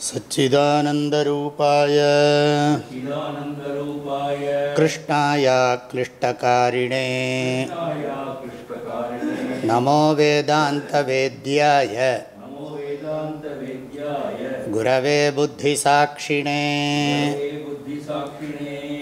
सच्चिदानन्दरूपाय कृष्णाय क्लिष्टकारिणेष्ट नमो वेदान्तवेद्याय। गुरवे बुद्धिसाक्षिणे।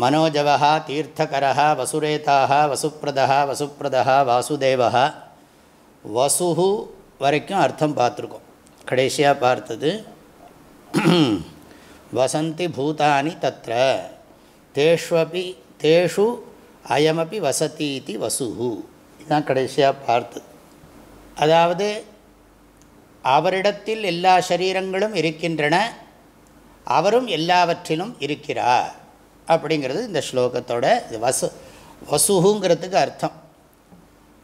மனோஜவா தீர்த்தகரா வசுரேதா வசுப்பிரதா வசுப்பிரதா வாசுதேவா வசு வரைக்கும் அர்த்தம் பார்த்துருக்கோம். கடைசியாக பார்த்தது வசந்தி பூதானி தத்திர தேஷ்வபி தேஷு அயமப்பி வசதி இது வசு இதுதான் கடைசியாக பார்த்தது. அதாவது அவரிடத்தில் எல்லா சரீரங்களும் இருக்கின்றன அவரும் எல்லாவற்றிலும் இருக்கிறார். அப்படிங்கிறது இந்த ஸ்லோகத்தோட இது. வசு வசுகுங்கிறதுக்கு அர்த்தம்.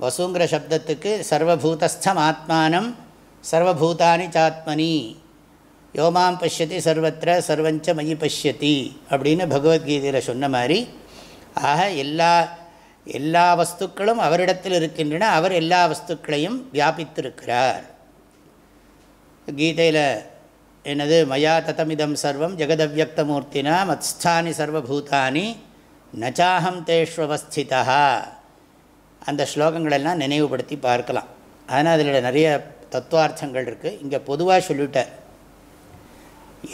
வசுங்கிற சப்தத்துக்கு சர்வபூதஸ்தம் ஆத்மானம் சர்வபூதானி சாத்மனி. யோமாம் பஷ்யதி சர்வத்திர சர்வஞ்ச மயி பஷ்யதி அப்படின்னு பகவத்கீதையில் சொன்ன மாதிரி ஆக எல்லா எல்லா வஸ்துக்களும் அவரிடத்தில் இருக்கின்றன அவர் எல்லா வஸ்துக்களையும் வியாபித்திருக்கிறார். கீதையில் என்னது? மயா ததமிதம் சர்வம் ஜெகதவியக்தமூர்த்தினா மத்ஸ்தானி சர்வபூதானி நச்சாஹம் தேஷ்வவஸ்திதா. அந்த ஸ்லோகங்களெல்லாம் நினைவுபடுத்தி பார்க்கலாம். ஆனால் அதில் நிறைய தத்துவார்த்தங்கள் இருக்குது இங்கே பொதுவாக சொல்லிட்டார்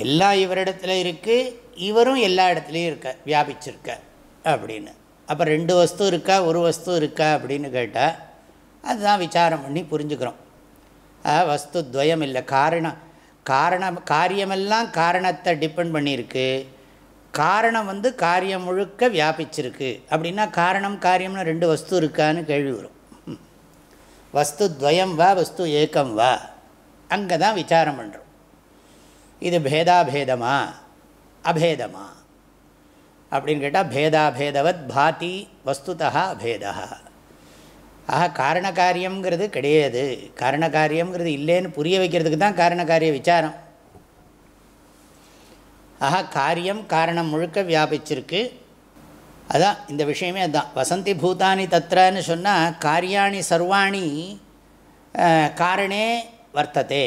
எல்லாம் இவரிடத்துல இருக்குது இவரும் எல்லா இடத்துலையும் இருக்க வியாபிச்சிருக்க அப்படின்னு. அப்போ ரெண்டு வஸ்து இருக்கா ஒரு வஸ்து இருக்கா அப்படின்னு கேட்டால் அதுதான் விசாரம் பண்ணி புரிஞ்சுக்கிறோம். வஸ்து துவயம் இல்லை காரணம் காரணம் காரியமெல்லாம் காரணத்தை டிபெண்ட் பண்ணியிருக்கு. காரணம் வந்து காரியம் முழுக்க வியாபிச்சிருக்கு. அப்படின்னா காரணம் காரியம்னு ரெண்டு வஸ்து இருக்கான்னு கேள்வி வரும். வஸ்து துவயம் வா வஸ்து ஏக்கம் வா. அங்கே தான் விசாரம் பண்ணுறோம் இது பேதாபேதமா? அபேதமா? அப்படின்னு கேட்டால் பேதாபேதவத் பாதி வஸ்துதா அபேதா ஆக காரணகாரியங்கிறது கிடையாது. காரணகாரியங்கிறது இல்லைன்னு புரிய வைக்கிறதுக்கு தான் காரணகாரிய விசாரம். ஆக காரியம் காரணம் முழுக்க வியாபிச்சிருக்கு. அதான் இந்த விஷயமே அதுதான் வசந்தி பூதானி தத்ரன்னு சொன்னால் காரியாணி சர்வாணி காரணே வர்த்ததே.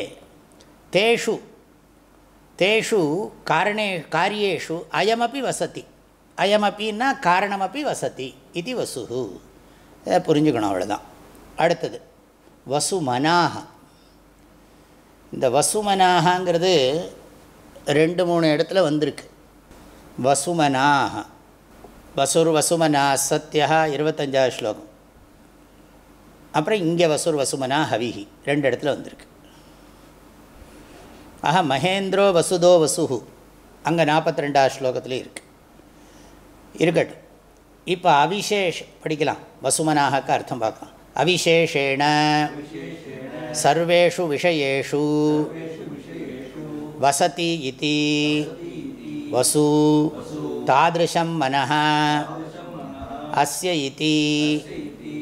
தேஷு தேஷு காரணே காரியேஷு அயமப்பி வசதி. அயமப்பின்னா காரணமப்பி வசதி. இது வசுகு இதை புரிஞ்சுக்கணும் அவ்வளோதான் அடுத்தது வசுமனாக இந்த வசுமனாகங்கிறது ரெண்டு மூணு இடத்துல வந்திருக்கு. வசுமனாக வசுர் வசுமனா சத்யா இருபத்தஞ்சாவது ஸ்லோகம். அப்புறம் இங்கே வசுர் வசுமனா ஹவிஹி ரெண்டு இடத்துல வந்திருக்கு. ஆஹா மகேந்திரோ வசுதோ வசுஹு. அங்கே நாற்பத்தி ரெண்டாவது ஸ்லோகத்துலேயும் இருக்குது இருக்கட்டும். இப்போ அவிசேஷ் படிக்கலாம். வசுமனாக அர்த்தம் பார்க்கலாம் அவிசேஷேண சர்வேஷு விஷயேஷு வசதி இது வசு தாதிருஷம் மனः அஸ்ய இதி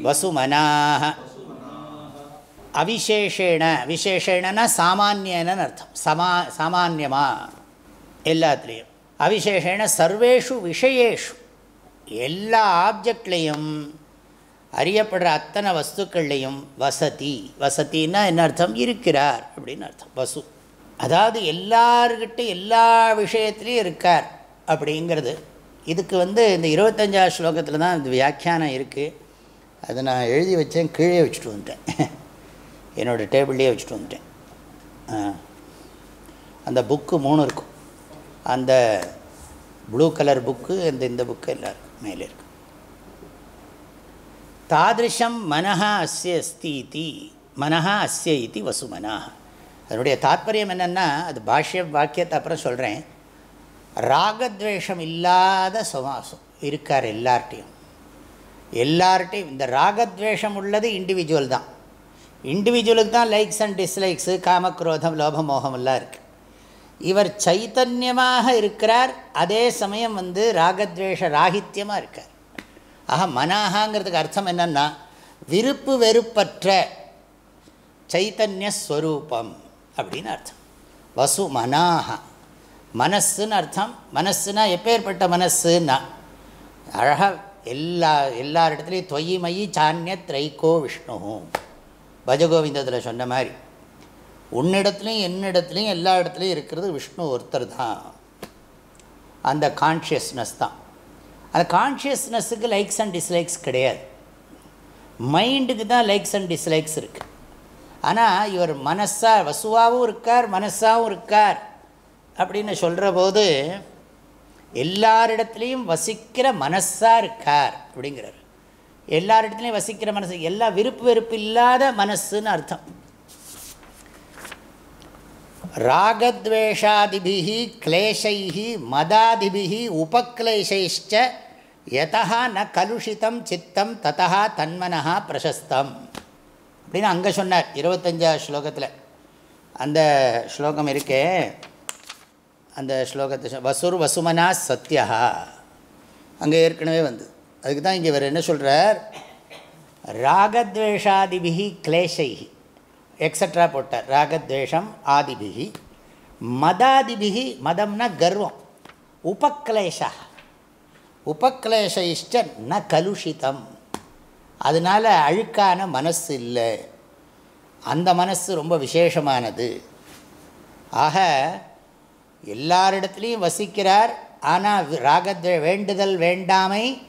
வசுமனாக அவிசேஷேண விசேஷேணனா சாமானியன்னு அர்த்தம் சமா சாமான்யமாக எல்லாத்துலேயும் அவிசேஷேண சர்வேஷு விஷயேஷு எல்லா ஆப்ஜெக்ட்லேயும் அறியப்படுற அத்தனை வஸ்துக்கள்லையும் வசதி. வசத்தின்னா என்ன அர்த்தம்? இருக்கிறார் அப்படின்னு அர்த்தம். வசு. அதாவது எல்லார்கிட்ட எல்லா விஷயத்துலேயும் இருக்கார் அப்படிங்கிறது. இதுக்கு வந்து இந்த இருபத்தஞ்சாவது ஸ்லோகத்தில் தான் இந்த வியாக்கியானம் இருக்குது அதை நான் எழுதி வச்சேன் கீழே வச்சுட்டு வந்துட்டேன். என்னோடய டேபிள்லேயே வச்சுட்டு வந்துட்டேன். அந்த புக்கு மூணு இருக்கும். அந்த ப்ளூ கலர் புக்கு அந்த இந்த புக்கு எல்லாம் மேலே இருக்கும் தாதிருஷம் மனஹா அஸ்ய அஸ்தி இதி மனஹா அஸ்ய இதி வசுமனா. அதனுடைய தாத்பரியம் என்னென்னா அது பாஷ்ய வாக்கியத்தை அப்புறம் சொல்கிறேன் ராகத்வேஷம் இல்லாத சுவாசம் இருக்கார் எல்லார்ட்டையும். எல்லார்ட்டையும் இந்த ராகத்வேஷம் உள்ளது இண்டிவிஜுவல் தான். இண்டிவிஜுவலுக்கு தான் லைக்ஸ் அண்ட் டிஸ்லைக்ஸு காமக்ரோதம் லோபமோகம் எல்லாம் இருக்குது இவர் சைத்தன்யமாக இருக்கிறார் அதே சமயம் வந்து ராகத்வேஷ ராகித்யமாக இருக்கார். ஆக மனாகாங்கிறதுக்கு அர்த்தம் என்னென்னா விருப்பு வெறுப்பற்ற சைத்தன்யஸ்வரூபம் அப்படின்னு அர்த்தம். வசு மனாக மனசுன்னு அர்த்தம். மனசுனா எப்பேற்பட்ட மனசுன்னா அழகாக எல்லா எல்லா இடத்துலையும் தொய்மயி சான்ய த்ரைக்கோ விஷ்ணு. பஜகோவிந்தத்தில் சொன்ன மாதிரி உன்னிடத்துலையும் என்னிடத்துலையும் எல்லா இடத்துலையும் இருக்கிறது விஷ்ணு ஒருத்தர் தான் அந்த கான்ஷியஸ்னஸ் தான். அந்த கான்ஷியஸ்னஸுக்கு லைக்ஸ் அண்ட் டிஸ்லைக்ஸ் கிடையாது. மைண்டுக்கு தான் லைக்ஸ் அண்ட் டிஸ்லைக்ஸ் இருக்குது ஆனால் இவர் மனசாக வசுவாகவும் இருக்கார் மனசாகவும் இருக்கார் அப்படின்னு சொல்கிற போது எல்லாரிடத்துலேயும் வசிக்கிற மனசாக இருக்கார் அப்படிங்கிறார். எல்லாரிடத்துலையும் வசிக்கிற மனசு எல்லா விருப்பு வெறுப்பு இல்லாத மனசுன்னு அர்த்தம். ராகத்வேஷாதிபிஹி கிளேஷைஹி மதாதிபிஹி உபக்லேஷைச்ச யதா ந கலுஷிதம் சித்தம் ததா தன்மனஹா பிரசஸ்தம் அப்படின்னு அங்கே சொன்னார் இருபத்தஞ்சாவது ஸ்லோகத்தில். அந்த ஸ்லோகம் இருக்கே. அந்த ஸ்லோகத்தை வசுர் வசுமனா சத்யா. அங்கே ஏற்கனவே வந்து. அதுக்கு தான் இங்கே இவர் என்ன சொல்கிறார் ராகத்வேஷாதிபிஹி கிளேஷைஹி எக்ஸட்ரா போட்டார். ராகத்வேஷம் ஆதிபிகி. மதாதிபிகி மதம்னா கர்வம். உபக்லேஷா. இஷ்ட ந கலுஷிதம். அதனால் அழுக்கான மனசு இல்லை. அந்த மனசு ரொம்ப விசேஷமானது. ஆக எல்லாரிடத்துலையும் வசிக்கிறார். ஆனால் ராகத்வே வேண்டுதல் வேண்டாமை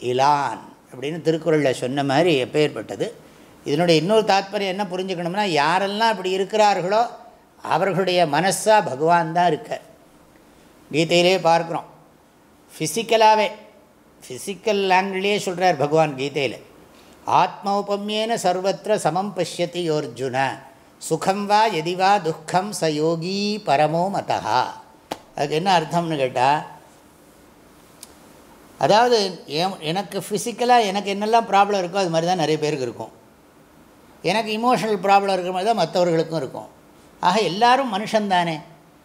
இலான் அப்படின்னு திருக்குறளில் சொன்ன மாதிரி எப்பேற்பட்டது இதனுடைய இன்னொரு தாத்பரியம் என்ன புரிஞ்சுக்கணும்னா யாரெல்லாம் இப்படி இருக்கிறார்களோ அவர்களுடைய மனசாக பகவான் தான் இருக்கார். கீதையிலே பார்க்குறோம். ஃபிசிக்கலாகவே ஃபிசிக்கல் ஆங்கிள்லேயே சொல்கிறார் பகவான் கீதையில். ஆத்மௌபமியேன சர்வத்திர சமம் பசியதி யோர்ஜுன. சுகம் வா எதி வா துக்கம் ச யோகி பரமோ மதா அதுக்கு என்ன அர்த்தம்னு கேட்டால் அதாவது எனக்கு ஃபிசிக்கலாக எனக்கு என்னெல்லாம் ப்ராப்ளம் இருக்கோ அது மாதிரி தான் நிறைய பேருக்கு இருக்கும். எனக்கு இமோஷனல் ப்ராப்ளம் இருக்கிற மாதிரி தான் மற்றவர்களுக்கும் இருக்கும். ஆக எல்லாரும் மனுஷன்தானே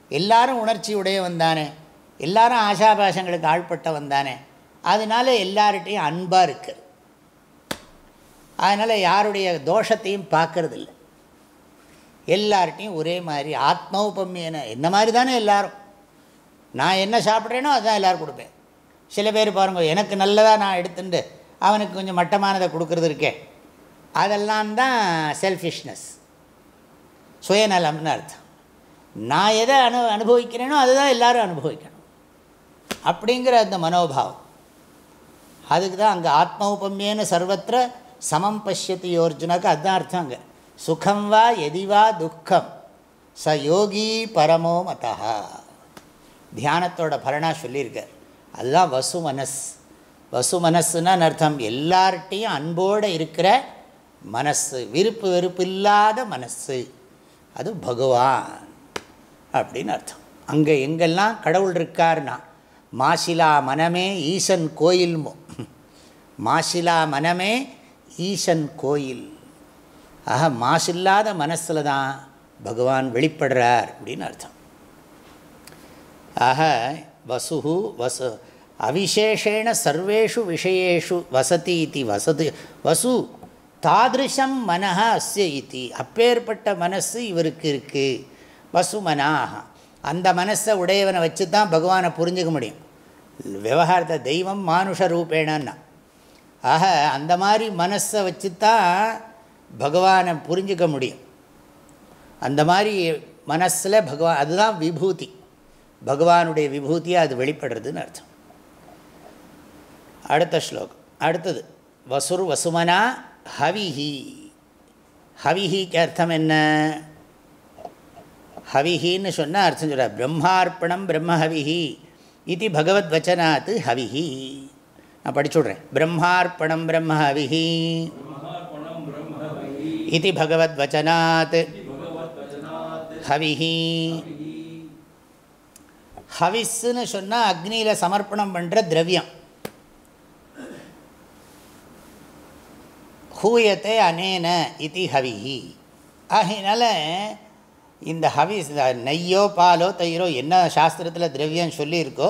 எல்லாரும் உணர்ச்சி உடையவன் தானே. எல்லாரும் ஆசாபாசங்களுக்கு ஆள்பட்டவன் தானே. அதனால எல்லார்கிட்டையும் அன்பாக இருக்குது அதனால் யாருடைய தோஷத்தையும் பார்க்கறதில்ல. எல்லார்ட்டையும் ஒரே மாதிரி ஆத்மௌபம்யன. என்ன மாதிரி தானே எல்லோரும். நான் என்ன சாப்பிட்றேனோ அதுதான் எல்லோரும் கொடுப்பேன். சில பேர் பாருங்கள் எனக்கு நல்லதாக நான் எடுத்துட்டு அவனுக்கு கொஞ்சம் மட்டமானதை கொடுக்கறது இருக்கே. அதெல்லாம் தான் செல்ஃபிஷ்னஸ் சுயநலம்னு அர்த்தம். நான் எதை அனு அனுபவிக்கிறேனோ அதுதான் எல்லோரும் அனுபவிக்கணும். அப்படிங்கிற அந்த மனோபாவம். அதுக்கு தான் அங்கே ஆத்மௌபம்யேன சர்வத்திர சமம் பசியத்து யோர்ஜுனாக்கு அதுதான் அர்த்தம் அங்கே. சுகம் வா எதிவா துக்கம். ச யோகி பரமோ மதா தியானத்தோட பலனா சொல்லியிருக்கார். அதுதான் வசு மனஸ் வசு மனசுன்னு அர்த்தம் எல்லார்ட்டையும் அன்போடு இருக்கிற மனசு விருப்பு வெறுப்பு இல்லாத மனசு. அது பகவான் அப்படின்னு அர்த்தம். அங்கே எங்கெல்லாம் கடவுள் இருக்கார்னா மாசிலா மனமே ஈசன் கோயில்மோ மாசிலா மனமே ஈசன் கோயில். ஆக மாசில்லாத மனசில் தான் பகவான் வெளிப்படுறார் அப்படின்னு அர்த்தம். ஆக வசு வசு அவிசேஷேண சர்வேஷு விஷயேஷு வசதி இது வசதி வசு தாதிருஷம் மனஹ அஸ்ய இத்தி அப்பேற்பட்ட மனசு இவருக்கு இருக்குது வசுமனாக அந்த மனசை உடையவனை வச்சு தான் பகவானை புரிஞ்சுக்க முடியும். விவகாரத்தை தெய்வம் மானுஷ ரூபேணன்னா. ஆக அந்த மாதிரி மனசை வச்சு தான் பகவானை புரிஞ்சுக்க முடியும். அந்த மாதிரி மனசில் பகவான் அதுதான் விபூதி. பகவானுடைய விபூதியாக அது வெளிப்படுறதுன்னு அர்த்தம். அடுத்த ஸ்லோகம். அடுத்தது. வசுர் வசுமனா ஹவிஹி ஹவிஹிக்கு அர்த்தம் என்ன? ஹவிஹின்னு சொன்னால் அர்த்தம் சொல்ல பிரம்மார்ப்பணம் பிரம்ம ஹவிஹி இது பகவத் வச்சனாத் ஹவிஹி. நான் படிச்சுட்றேன் பிரம்மார்ப்பணம் பிரம்ம ஹவிஹி இது பகவத் வச்சனாத் ஹவிஹி. ஹவிஸ்ன்னு சொன்னால் அக்னியில் சமர்ப்பணம் பண்ணுற திரவியம். ஹூயத்தை அனேன இது ஹவிஹி. ஆகையினால இந்த ஹவிஸ் நெய்யோ பாலோ தயிரோ என்ன சாஸ்திரத்தில் திரவியம் சொல்லியிருக்கோ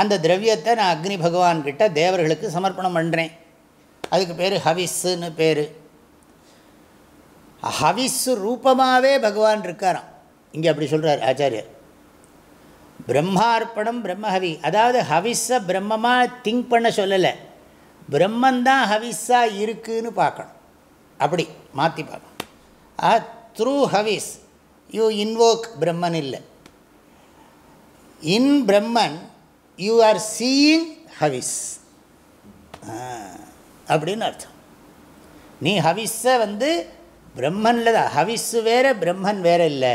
அந்த திரவியத்தை நான் அக்னி பகவான்கிட்ட தேவர்களுக்கு சமர்ப்பணம் பண்ணுறேன் அதுக்கு பேர் ஹவிஸ்ஸுன்னு பேர். ஹவிஸ்ஸு ரூபமாகவே பகவான் இருக்காராம். இங்கே அப்படி சொல்கிறார் ஆச்சாரியர். பிரம்மார்ப்பணம் பிரம்மஹவி. அதாவது ஹவிஸை பிரம்மமாக திங்க் பண்ண சொல்லலை. பிரம்மந்தான் ஹவிஸாக இருக்குன்னு பார்க்கணும். அப்படி மாற்றி பார்க்கணும். ஆ through havis. You invoke Brahman இல்லை. In Brahman you are seeing ஹவிஸ். அப்படின்னு அர்த்தம். நீ ஹவிஸை வந்து பிரம்மனில் தான் ஹவிஸ்ஸு வேறு பிரம்மன் வேறு இல்லை.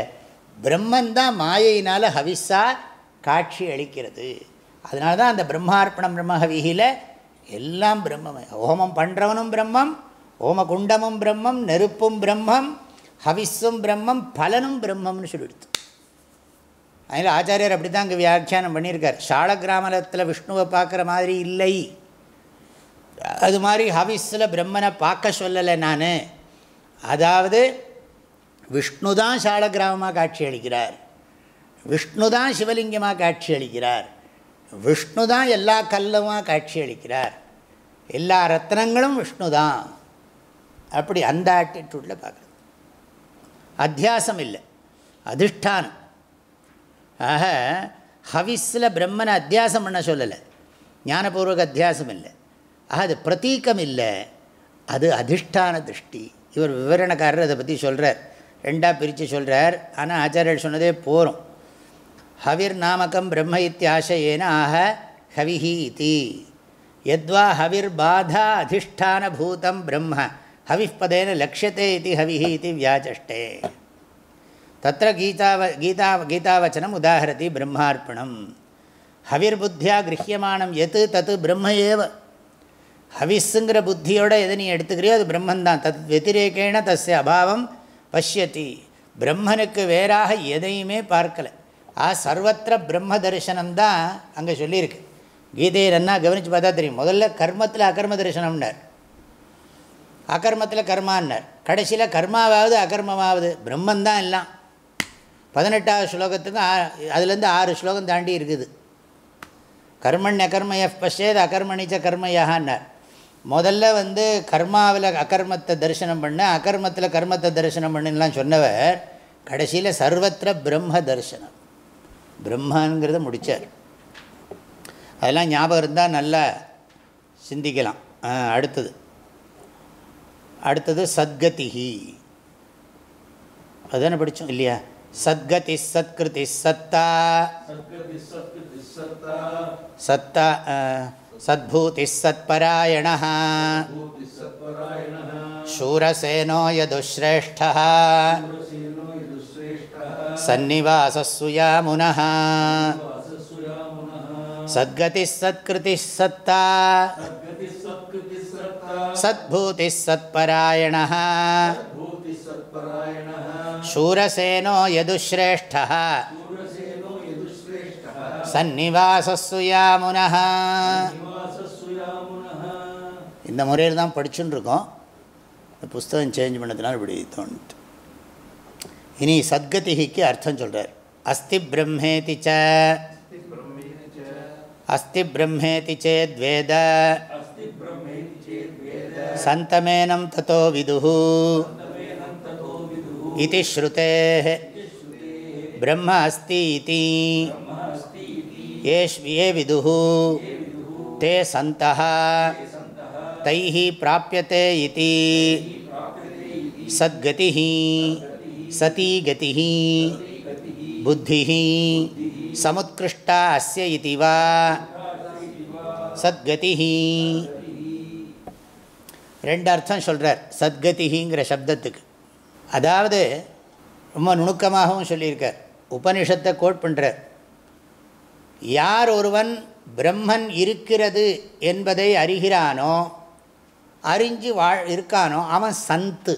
பிரம்மன் தான் மாயையினால் ஹவிஸாக காட்சி அளிக்கிறது. அதனால தான் அந்த பிரம்மார்ப்பணம் பிரம்மஹவியில் எல்லாம் பிரம்மமே. ஹோமம் பண்ணுறவனும் பிரம்மம் ஹோம குண்டமும் பிரம்மம் நெருப்பும் பிரம்மம் ஹவிஸும் பிரம்மம் பலனும் பிரம்மம்னு சொல்லிடுது. அதில் ஆச்சாரியர் அப்படி தான் இங்கே வியாக்கியானம் பண்ணியிருக்கார். சால கிராமத்தில் விஷ்ணுவை பார்க்குற மாதிரி இல்லை. அது மாதிரி ஹவிஸில் பிரம்மனை பார்க்க சொல்லலை நான். அதாவது விஷ்ணு தான் சாலக்கிராமமாக காட்சி அளிக்கிறார். விஷ்ணு தான் சிவலிங்கமாக காட்சி அளிக்கிறார். விஷ்ணு தான் எல்லா கல்லுமாக காட்சி அளிக்கிறார். எல்லா ரத்னங்களும் விஷ்ணு தான் அப்படி அந்த ஆட்டிடியூடில் பார்க்குறது. அத்தியாசம் இல்லை. அதிஷ்டானம். ஆக ஹவிஸில் பிரம்மனை அத்தியாசம் பண்ண சொல்லலை. ஞானபூர்வக அத்தியாசம் இல்லை. ஆக அது பிரதீக்கம் இல்லை. அது அதிஷ்டான திருஷ்டி. இவர் விவரணக்காரர் அதை பற்றி சொல்கிறார் ரெண்டாக பிரித்து சொல்கிறார் ஆனால் ஆச்சாரியர் சொன்னதே போகிறோம் ஹவிர் நாமக்கம் பிரம்ம இத்தியாசையேன ஆக ஹவிஹி இதி. எத்வா ஹவிர் பாதா அதிஷ்டான பூதம் பிரம்ம ஹவிப்பதேன லக்ஷத்தே இது ஹவிஹி இது வியாச்சஷ்டே தத்திர கீதாவ கீதா கீதாவச்சனம் உதாகரதி பிரம்மார்ப்பணம் ஹவிர்புத்தியா கிரகியமானம் எது தத்து பிரம்ம ஏவ ஹவிஸுங்கிற புத்தியோட எதை நீ எடுத்துக்கிறியோ அது பிரம்மந்தான் தத் வத்திரேகேன தஸ்ய அபாவம் பஷ்யதி பிரம்மனுக்கு வேறாக எதையுமே பார்க்கலை ஆ சர்வத்திர பிரம்ம தரிசனம்தான் அங்கே சொல்லியிருக்கு கீதையை நன்னா கவனித்து பார்த்தா தெரியும். முதல்ல கர்மத்தில் அகர்ம தரிசனம்னார். அகர்மத்தில் கர்மான்னார். கடைசியில் கர்மாவாவது அகர்மமாவது. பிரம்மந்தான் எல்லாம். பதினெட்டாவது ஸ்லோகத்துக்கும் அதுலேருந்து ஆறு ஸ்லோகம் தாண்டி இருக்குது. கர்மண் அகர்மய பஷேத் அகர்மணிச்ச கர்மயான்னார் முதல்ல வந்து கர்மாவில் அகர்மத்தை தரிசனம் பண்ண அகர்மத்தில் கர்மத்தை தரிசனம் பண்ணுலாம் சொன்னவர் கடைசியில் சர்வத்திர பிரம்ம தரிசனம். பிரம்மாங்கிறத முடித்தார் அதெல்லாம் ஞாபகம் இருந்தால் நல்லா சிந்திக்கலாம் அடுத்தது அடுத்தது சத்கதிஹி அதுதானே படித்தோம் இல்லையா சத்கதி சத்கிருதி சத்தா सद्गति सत्कृति सत्ता சத்தா சத்பூதி சத்பராயண भूति सत्परायणः शूरसेनो यदुश्रेष्ठः पुरसेनो यदुश्रेष्ठः सन्निवासस्सुयामुनः वासस्वयामुनः सद्गतिः सत्कृतिः सत्ता सद्गति सत्कृति सत्ता सद्भूतिः सत्परायणः भूति सत्परायणः शूरसेनो यदुश्रेष्ठः पुरसेनो यदुश्रेष्ठः सन्निवासस्सुयामुनः निवासस्वयामुनः இந்த முறையில் தான் படிச்சுன்னு இருக்கோம் இந்த புஸ்தகம் சேஞ்ச் பண்ணதுனால இப்படி தோணுது இனி சத்கதிக்கு அர்த்தம் சொல்கிறார் அஸ்தி பிரம்மேதி ச अस्ति ब्रह्मेति चेद्वेद सन्तमेनं ततो विदुः। इति श्रुतेः। ब्रह्म अस्ति इति ये विदुः। ते सन्तः। तैः प्राप्यते इति। सद्गतिः। सती गतिः बुद्धिः। சமுத்கிருஷ்டா அஸ்ய இதி வா. சத்கதி ரெண்டு அர்த்தம் சொல்கிறார் சத்கதிங்கிற சப்தத்துக்கு. அதாவது ரொம்ப நுணுக்கமாகவும் சொல்லியிருக்கார். உபனிஷத்தை கோட் பண்ணுறார் யார் ஒருவன் பிரம்மன் இருக்கிறது என்பதை அறிகிறானோ அறிஞ்சு வாழ் இருக்கானோ அவன் சந்து.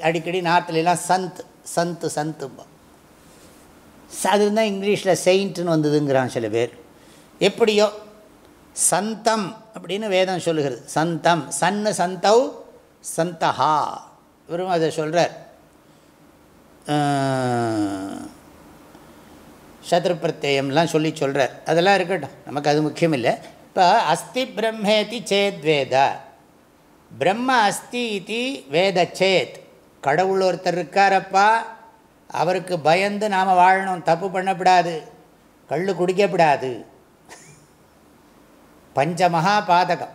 அடிக்கடி நார்த்துலாம் சந்த் சந்து சந்தும்பா. அது தான் இங்கிலீஷில் செயின்ட்னு வந்ததுங்கிறான் சில பேர். எப்படியோ? சந்தம் அப்படின்னு வேதம் சொல்லுகிறது. சந்தம். சன்னு சந்தௌ சந்தஹா. இவரும் அதை சொல்கிறார் சத்ரு பிரத்யம்லாம் சொல்லி சொல்கிறார் அதெல்லாம் இருக்கட்டும். நமக்கு அது முக்கியம் இல்லை இப்போ அஸ்தி பிரம்மேதி சேத் வேத. பிரம்ம அஸ்தி இது வேத சேத். கடவுள் ஒருத்தர் இருக்காரப்பா. அவருக்கு பயந்து நாம் வாழணும். தப்பு பண்ணப்படாது. கல் குடிக்கப்படாது. பஞ்சமகா பாதகம்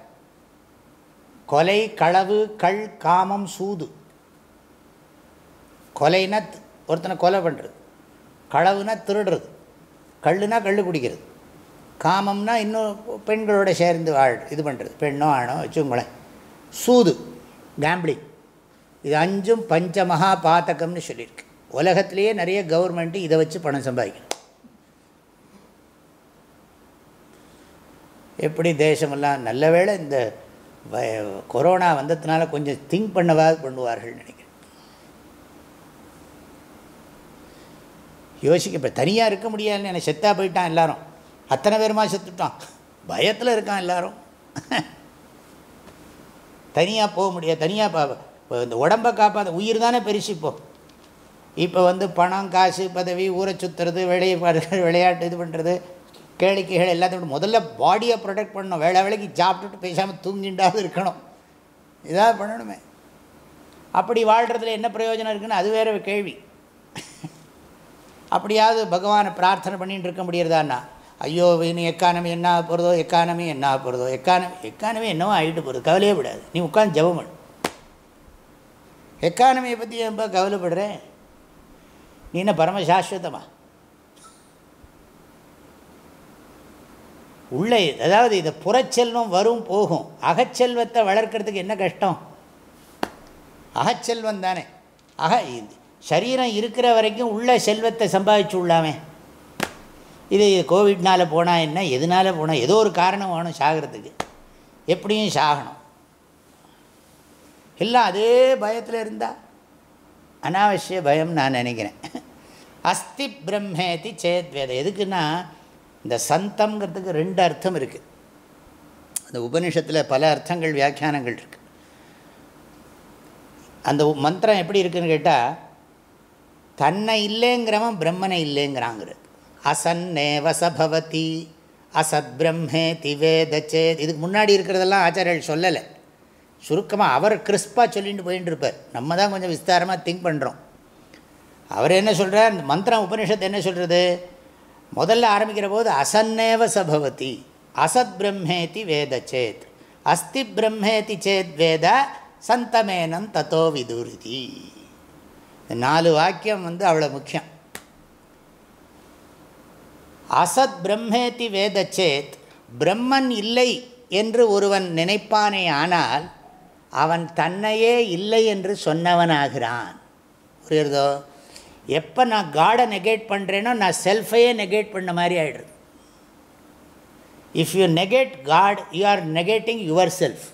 கொலை களவு கள் காமம் சூது. கொலைனா ஒருத்தனை கொலை பண்ணுறது களவுனா திருடுறது. கல்லுனா கல் குடிக்கிறது. காமம்னா இன்னும் பெண்களோட சேர்ந்து வாழ் இது பண்ணுறது பெண்ணோ ஆணோ வச்சுங்களேன் சூது கேம்பிளிங் இது அஞ்சும் பஞ்சமகா பாத்தகம்னு சொல்லியிருக்கு. உலகத்திலேயே நிறைய கவர்மெண்ட்டு இதை வச்சு பணம் சம்பாதிக்கணும். எப்படி தேசமெல்லாம் நல்ல வேளை இந்த கொரோனா வந்ததுனால கொஞ்சம் திங்க் பண்ணவா பண்ணுவார்கள் நினைக்கிறேன். யோசிக்க இப்போ தனியாக இருக்க முடியாதுன்னு எனக்கு செத்தா போயிட்டான் எல்லாரும். அத்தனை பேருமா செத்துட்டான்? பயத்தில் இருக்கான் எல்லாரும். தனியாக போக முடியாது தனியாக இப்போ இந்த உடம்பை காப்பாற்ற உயிர் தானே பெருசு இப்போ வந்து பணம் காசு பதவி ஊரை சுற்றுறது வெளியே விளையாட்டு இது பண்ணுறது கேளிக்கைகள் எல்லாத்தையும் முதல்ல பாடியை ப்ரொடெக்ட் பண்ணணும். வேலை வேலைக்கு சாப்பிட்டுட்டு பேசாமல் தூங்கிண்டாவது இருக்கணும். இதாக பண்ணணுமே. அப்படி வாழ்கிறதுல என்ன பிரயோஜனம் இருக்குன்னு அது வேறு கேள்வி. அப்படியாவது பகவானை பிரார்த்தனை பண்ணிகிட்டு இருக்க முடியறதான்னா ஐயோ இன்னும் எக்கானமி என்ன ஆக போகிறதோ எக்கானமி என்ன ஆக போகிறதோ எக்கானமி எக்கானமி என்னவோ ஆகிட்டு போகிறது கவலையே விடாது நீ உட்காந்து ஜபம் பண்ணு. எக்கானமியை பற்றி ரொம்ப கவலைப்படுறேன் நீ என்ன பரமசாஸ்வதமா? உள்ளே அதாவது இதை புறச்செல்வம் வரும் போகும். அகச்செல்வத்தை வளர்க்குறதுக்கு என்ன கஷ்டம்? அகச்செல்வம் தானே. அக சரீரம் இருக்கிற வரைக்கும் உள்ள செல்வத்தை சம்பாதிச்சு உள்ளாமே. இது கோவிட்னால் போனால் என்ன எதனால் போனால் ஏதோ ஒரு காரணம் வேணும் சாகிறதுக்கு. எப்படியும் சாகணும். எல்லாம் அதே பயத்தில் இருந்தால் அனாவசிய பயம் நான் நினைக்கிறேன். அஸ்தி பிரம்மேதி சேத் எதுக்குன்னா இந்த சந்தம்ங்கிறதுக்கு ரெண்டு அர்த்தம் இருக்குது அந்த உபனிஷத்தில் பல அர்த்தங்கள் வியாக்கியானங்கள் இருக்குது அந்த மந்திரம் எப்படி இருக்குதுன்னு கேட்டால் தன்னை இல்லைங்கிறவன் பிரம்மனை இல்லைங்கிறாங்கிறது. அசன்னேவ சபவதி அசத் பிரம்மே திவேத சேத். இதுக்கு முன்னாடி இருக்கிறதெல்லாம் ஆச்சாரியர்கள் சொல்லலை. சுருக்கமாக அவர் கிறிஸ்பாக சொல்லிட்டு போயின்னு இருப்பார். நம்ம தான் கொஞ்சம் விஸ்தாரமாக திங்க் பண்ணுறோம் அவர் என்ன சொல்கிறார் மந்திரம் உபனிஷத்து என்ன சொல்கிறது முதல்ல ஆரம்பிக்கிற போது அசன்னேவ சபவதி அசத் பிரம்மேதி வேத சேத் அஸ்தி பிரம்மேதி சேத் வேத சந்தமேனம் தத்தோ விதுருதி. நாலு வாக்கியம் வந்து அவ்வளோ முக்கியம். அசத் பிரம்மேதி வேத சேத் பிரம்மன் இல்லை என்று ஒருவன் நினைப்பானே ஆனால் அவன் தன்னையே இல்லை என்று சொன்னவனாகிறான். புரியுறதோ எப்போ நான் காடை நெகேட் பண்ணுறேனோ நான் செல்ஃபையே நெகேட் பண்ண மாதிரி ஆகிடுது if you negate God you are negating yourself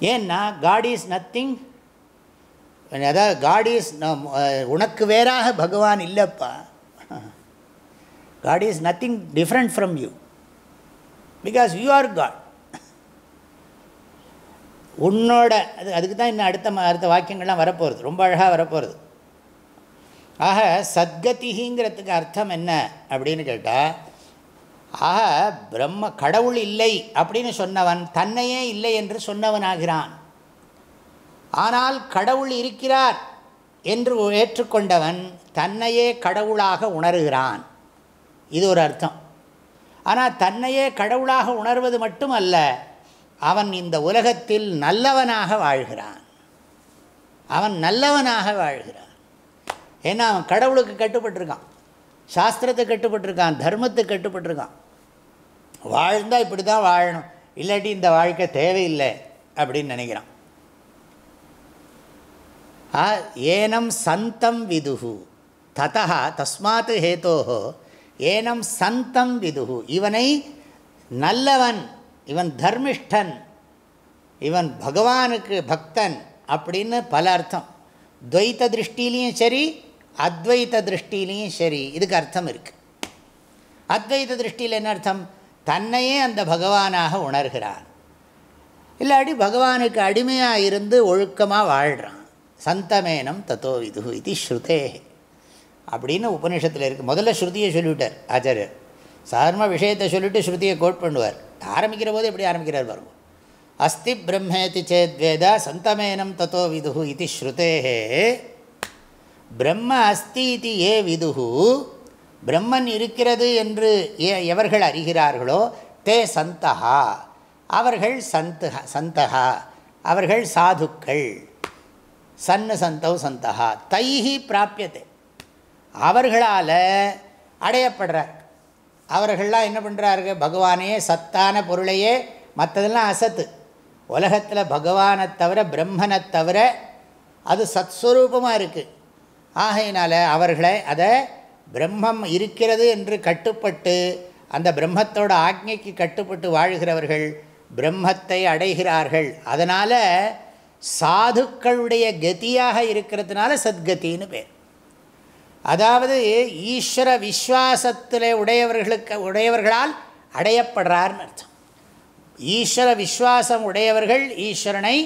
ஏன்னா காட் இஸ் நத்திங் அதாவது காட் இஸ் உனக்கு வேறாக பகவான் இல்லைப்பா. God is nothing different from you because you are God உன்னோட அது அதுக்கு தான் இன்னும் அடுத்த அடுத்த வாக்கியங்கள்லாம் வரப்போகிறது ரொம்ப அழகாக வரப்போகிறது ஆக சத்கதிங்கிறதுக்கு அர்த்தம் என்ன அப்படின்னு கேட்டால் ஆக பிரம்ம கடவுள் இல்லை அப்படின்னு சொன்னவன் தன்னையே இல்லை என்று சொன்னவனாகிறான். ஆனால் கடவுள் இருக்கிறார் என்று ஏற்றுக்கொண்டவன் தன்னையே கடவுளாக உணர்கிறான். இது ஒரு அர்த்தம். ஆனால் தன்னையே கடவுளாக உணர்வது அல்ல அவன் இந்த உலகத்தில் நல்லவனாக வாழ்கிறான். அவன் நல்லவனாக வாழ்கிறான். ஏன்னா அவன் கடவுளுக்கு கட்டுப்பட்டிருக்கான். சாஸ்திரத்துக்கு கட்டுப்பட்டிருக்கான். தர்மத்துக்கு கட்டுப்பட்டிருக்கான். வாழ்ந்தால் இப்படி தான் வாழணும். இல்லாட்டி இந்த வாழ்க்கை தேவையில்லை அப்படின்னு நினைக்கிறான். ஆ ஏனம் சந்தம் விதுகு ததா தஸ்மாத் ஹேத்தோஹோ ஏனம் சந்தம் விதுகு இவனை நல்லவன் இவன் தர்மிஷ்டன் இவன் பகவானுக்கு பக்தன் அப்படின்னு பல அர்த்தம். துவைத்த திருஷ்டிலையும் சரி அத்வைத்த திருஷ்டிலையும் சரி இதுக்கு அர்த்தம் இருக்குது அத்வைத திருஷ்டியில் என்ன அர்த்தம்? தன்னையே அந்த பகவானாக உணர்கிறான். இல்லாடி பகவானுக்கு அடிமையாக இருந்து ஒழுக்கமாக வாழ்கிறான் சந்தமேனம் தத்தோ விது இது ஸ்ருதே அப்படின்னு உபநிஷத்தில் இருக்குது முதல்ல ஸ்ருதியை சொல்லிவிட்டார் ஆச்சாரியர். சாதாரணமாக விஷயத்தை சொல்லிவிட்டு ஸ்ருதியை கோட் பண்ணுவார். ஆரம்பிக்கிற போது எப்படி ஆரம்பிக்கிறார் பாருங்க. அஸ்தி பிரம்மேதி சேத் வேதா சந்தமேனம் தத்தோ விதுகு இது ஸ்ருதே பிரம்ம அஸ்தி இது ஏ விதுகு பிரம்மன் இருக்கிறது என்று ஏ எவர்கள் அறிகிறார்களோ தே சந்தகா அவர்கள் சந்து சந்தகா அவர்கள் சாதுக்கள். சன்னு சந்தோ சந்தகா தைஹி பிராப்பியத்தை அவர்களால் அடையப்படுறார். அவர்கள்லாம் என்ன பண்ணுறாருங்க பகவானே சத்தான பொருளையே மற்றதெல்லாம் அசத்து. உலகத்தில் பகவானை தவிர பிரம்மனை தவிர அது சத்ஸ்வரூபமாக இருக்குது ஆகையினால் அவர்களை அதை பிரம்மம் இருக்கிறது என்று கட்டுப்பட்டு அந்த பிரம்மத்தோட ஆக்ஞைக்கு கட்டுப்பட்டு வாழ்கிறவர்கள் பிரம்மத்தை அடைகிறார்கள். அதனால் சாதுக்களுடைய கதியாக இருக்கிறதுனால சத்கத்தின்னு பேர். அதாவது ஈஸ்வர விஸ்வாசத்தில் உடையவர்களுக்கு உடையவர்களால் அடையப்படுறார்னு அர்த்தம். ஈஸ்வர விஸ்வாசம் உடையவர்கள் ஈஸ்வரனை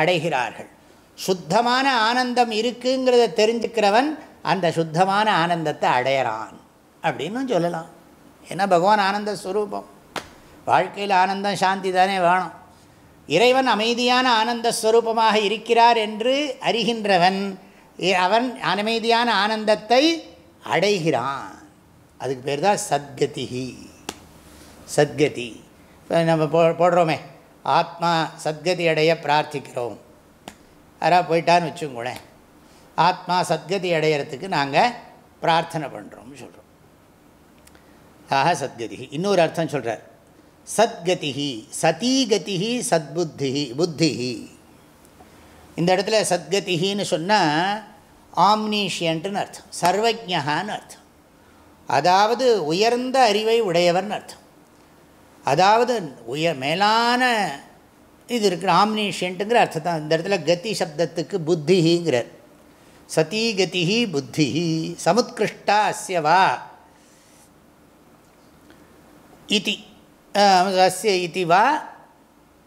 அடைகிறார்கள். சுத்தமான ஆனந்தம் இருக்குங்கிறத தெரிஞ்சுக்கிறவன் அந்த சுத்தமான ஆனந்தத்தை அடையிறான் அப்படின்னு சொல்லலாம். ஏன்னா பகவான் ஆனந்த ஸ்வரூபம் வாழ்க்கையில் ஆனந்தம் சாந்தி தானே வேணும். இறைவன் அமைதியான ஆனந்த ஸ்வரூபமாக இருக்கிறார் என்று அறிகின்றவன் அவன் அமைதியான ஆனந்தத்தை அடைகிறான். அதுக்கு பேர் தான் சத்கதிகி சத்கதி. நம்ம போ போடுறோமே. ஆத்மா சத்கதி அடைய பிரார்த்திக்கிறோம். யாராவது போயிட்டான்னு வச்சுங்களேன் ஆத்மா சத்கதி அடையிறதுக்கு நாங்கள் பிரார்த்தனை பண்ணுறோம்னு சொல்கிறோம் ஆக சத்கதி இன்னொரு அர்த்தம் சொல்கிறார் சத்கதி சதீகதி சத்புத்தி புத்தி இந்த இடத்துல சத்கதிகின்னு சொன்னால் ஆம்னீஷியன்ட்டுன்னு அர்த்தம் சர்வஜகான்னு அர்த்தம். அதாவது உயர்ந்த அறிவை உடையவர்னு அர்த்தம். அதாவது உய மேலான இது இருக்கிற ஆம்னீஷியன்ட்டுங்கிற அர்த்தம் தான். இந்த இடத்துல கதி சப்தத்துக்கு புத்திங்கிறார் சதீ கதி புத்தி சமுத்கிருஷ்டா அஸ்யவா இதி அஸ்ய இதி வா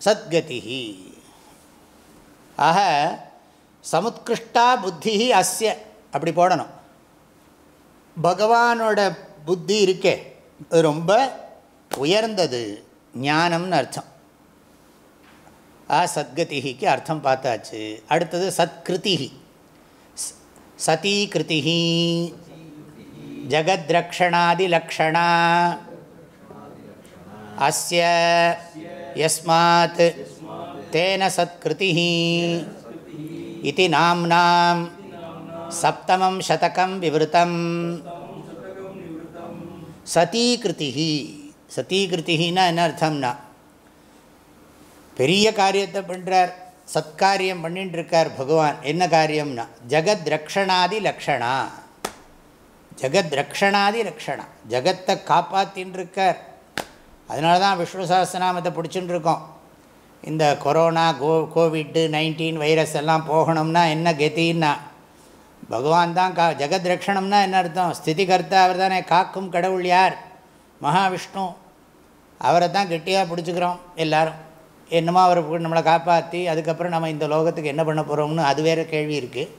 சத்கதிஹி. ஆக சமுத்கிருஷ்டா புத்தி அஸ்ய. அப்படி போடணும். பகவானோட புத்தி இருக்கே ரொம்ப உயர்ந்தது ஞானம்னு அர்த்தம். ஆ சத்கதிக்கு அர்த்தம் பார்த்தாச்சு. அடுத்தது சத்கிருதி சதீ கிருதி ஜகத்ரக்ஷணாதிலக்ஷணா. அஸ்ய யஸ்மாத். தேன சத்கிருதி இது நாம்னாம் சப்தமம் சதகம் விவருத்தம் சதீகிருதி சதீகிருத்திகின்னா என்ன அர்த்தம்னா பெரிய காரியத்தை பண்ணுறார் சத்காரியம் பண்ணிட்டு இருக்கார் பகவான். என்ன காரியம்னா ஜெகத் ரக்ஷணாதி லக்ஷணா. ஜெகத் ரக்ஷணாதி லக்ஷணா. ஜகத்தை காப்பாற்றின்னு இருக்கார் அதனால தான் விஷ்ணு சாஸ்திரநாமத்தை பிடிச்சின்னு இருக்கோம் இந்த கொரோனா கோ கோவிட்டு நைன்டீன் வைரஸ் எல்லாம் போகணும்னா என்ன கெத்தின்னா பகவான் தான் கா ஜெகத் ரக்ஷணம்னா என்ன அர்த்தம்? ஸ்திதி கர்த்தா அவர் தானே காக்கும் கடவுள் யார்? மகாவிஷ்ணு. அவரை தான் கெட்டியாக பிடிச்சிக்கிறோம் எல்லோரும். என்னமோ அவரை நம்மளை காப்பாற்றி அதுக்கப்புறம் நம்ம இந்த லோகத்துக்கு என்ன பண்ண போகிறோம்னு அது வேறு கேள்வி இருக்குது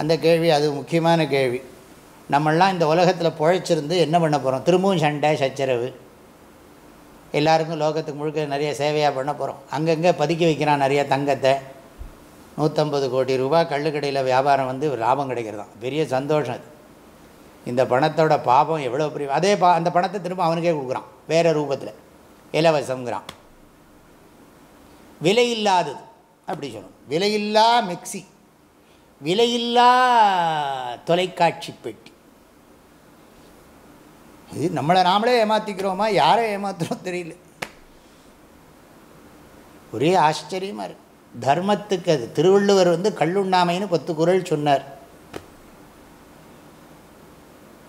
அந்த கேள்வி அது முக்கியமான கேள்வி. நம்மளாம் இந்த உலகத்தில் புழைச்சிருந்து என்ன பண்ண போகிறோம் திரும்பவும் சண்டை சச்சரவு. எல்லாருக்கும் லோகத்துக்கு முழுக்க நிறைய சேவையாக பண்ண போகிறோம் அங்கங்கே பதுக்கி வைக்கிறான் நிறைய தங்கத்தை. நூற்றம்பது கோடி ரூபா கள்ளுக்கடையில் வியாபாரம் வந்து லாபம் கிடைக்கிறதான். பெரிய சந்தோஷம் அது. இந்த பணத்தோட பாபம் எவ்வளோ பெரிய அதே பா அந்த பணத்தை திரும்ப அவனுக்கே கொடுக்குறான். வேறு ரூபத்தில். இலவசங்கிறான் விலையில்லாதது அப்படி சொல்லணும். விலையில்லா மிக்சி. விலையில்லா தொலைக்காட்சி பெட்டி. இது நம்மளை நாமளே ஏமாற்றிக்கிறோமா யாரை ஏமாத்துறோம் தெரியல. ஒரே ஆச்சரியமாக இருக்குது தர்மத்துக்கு அது. திருவள்ளுவர் வந்து கல்லுண்ணாமைன்னு பத்து குரல் சொன்னார்.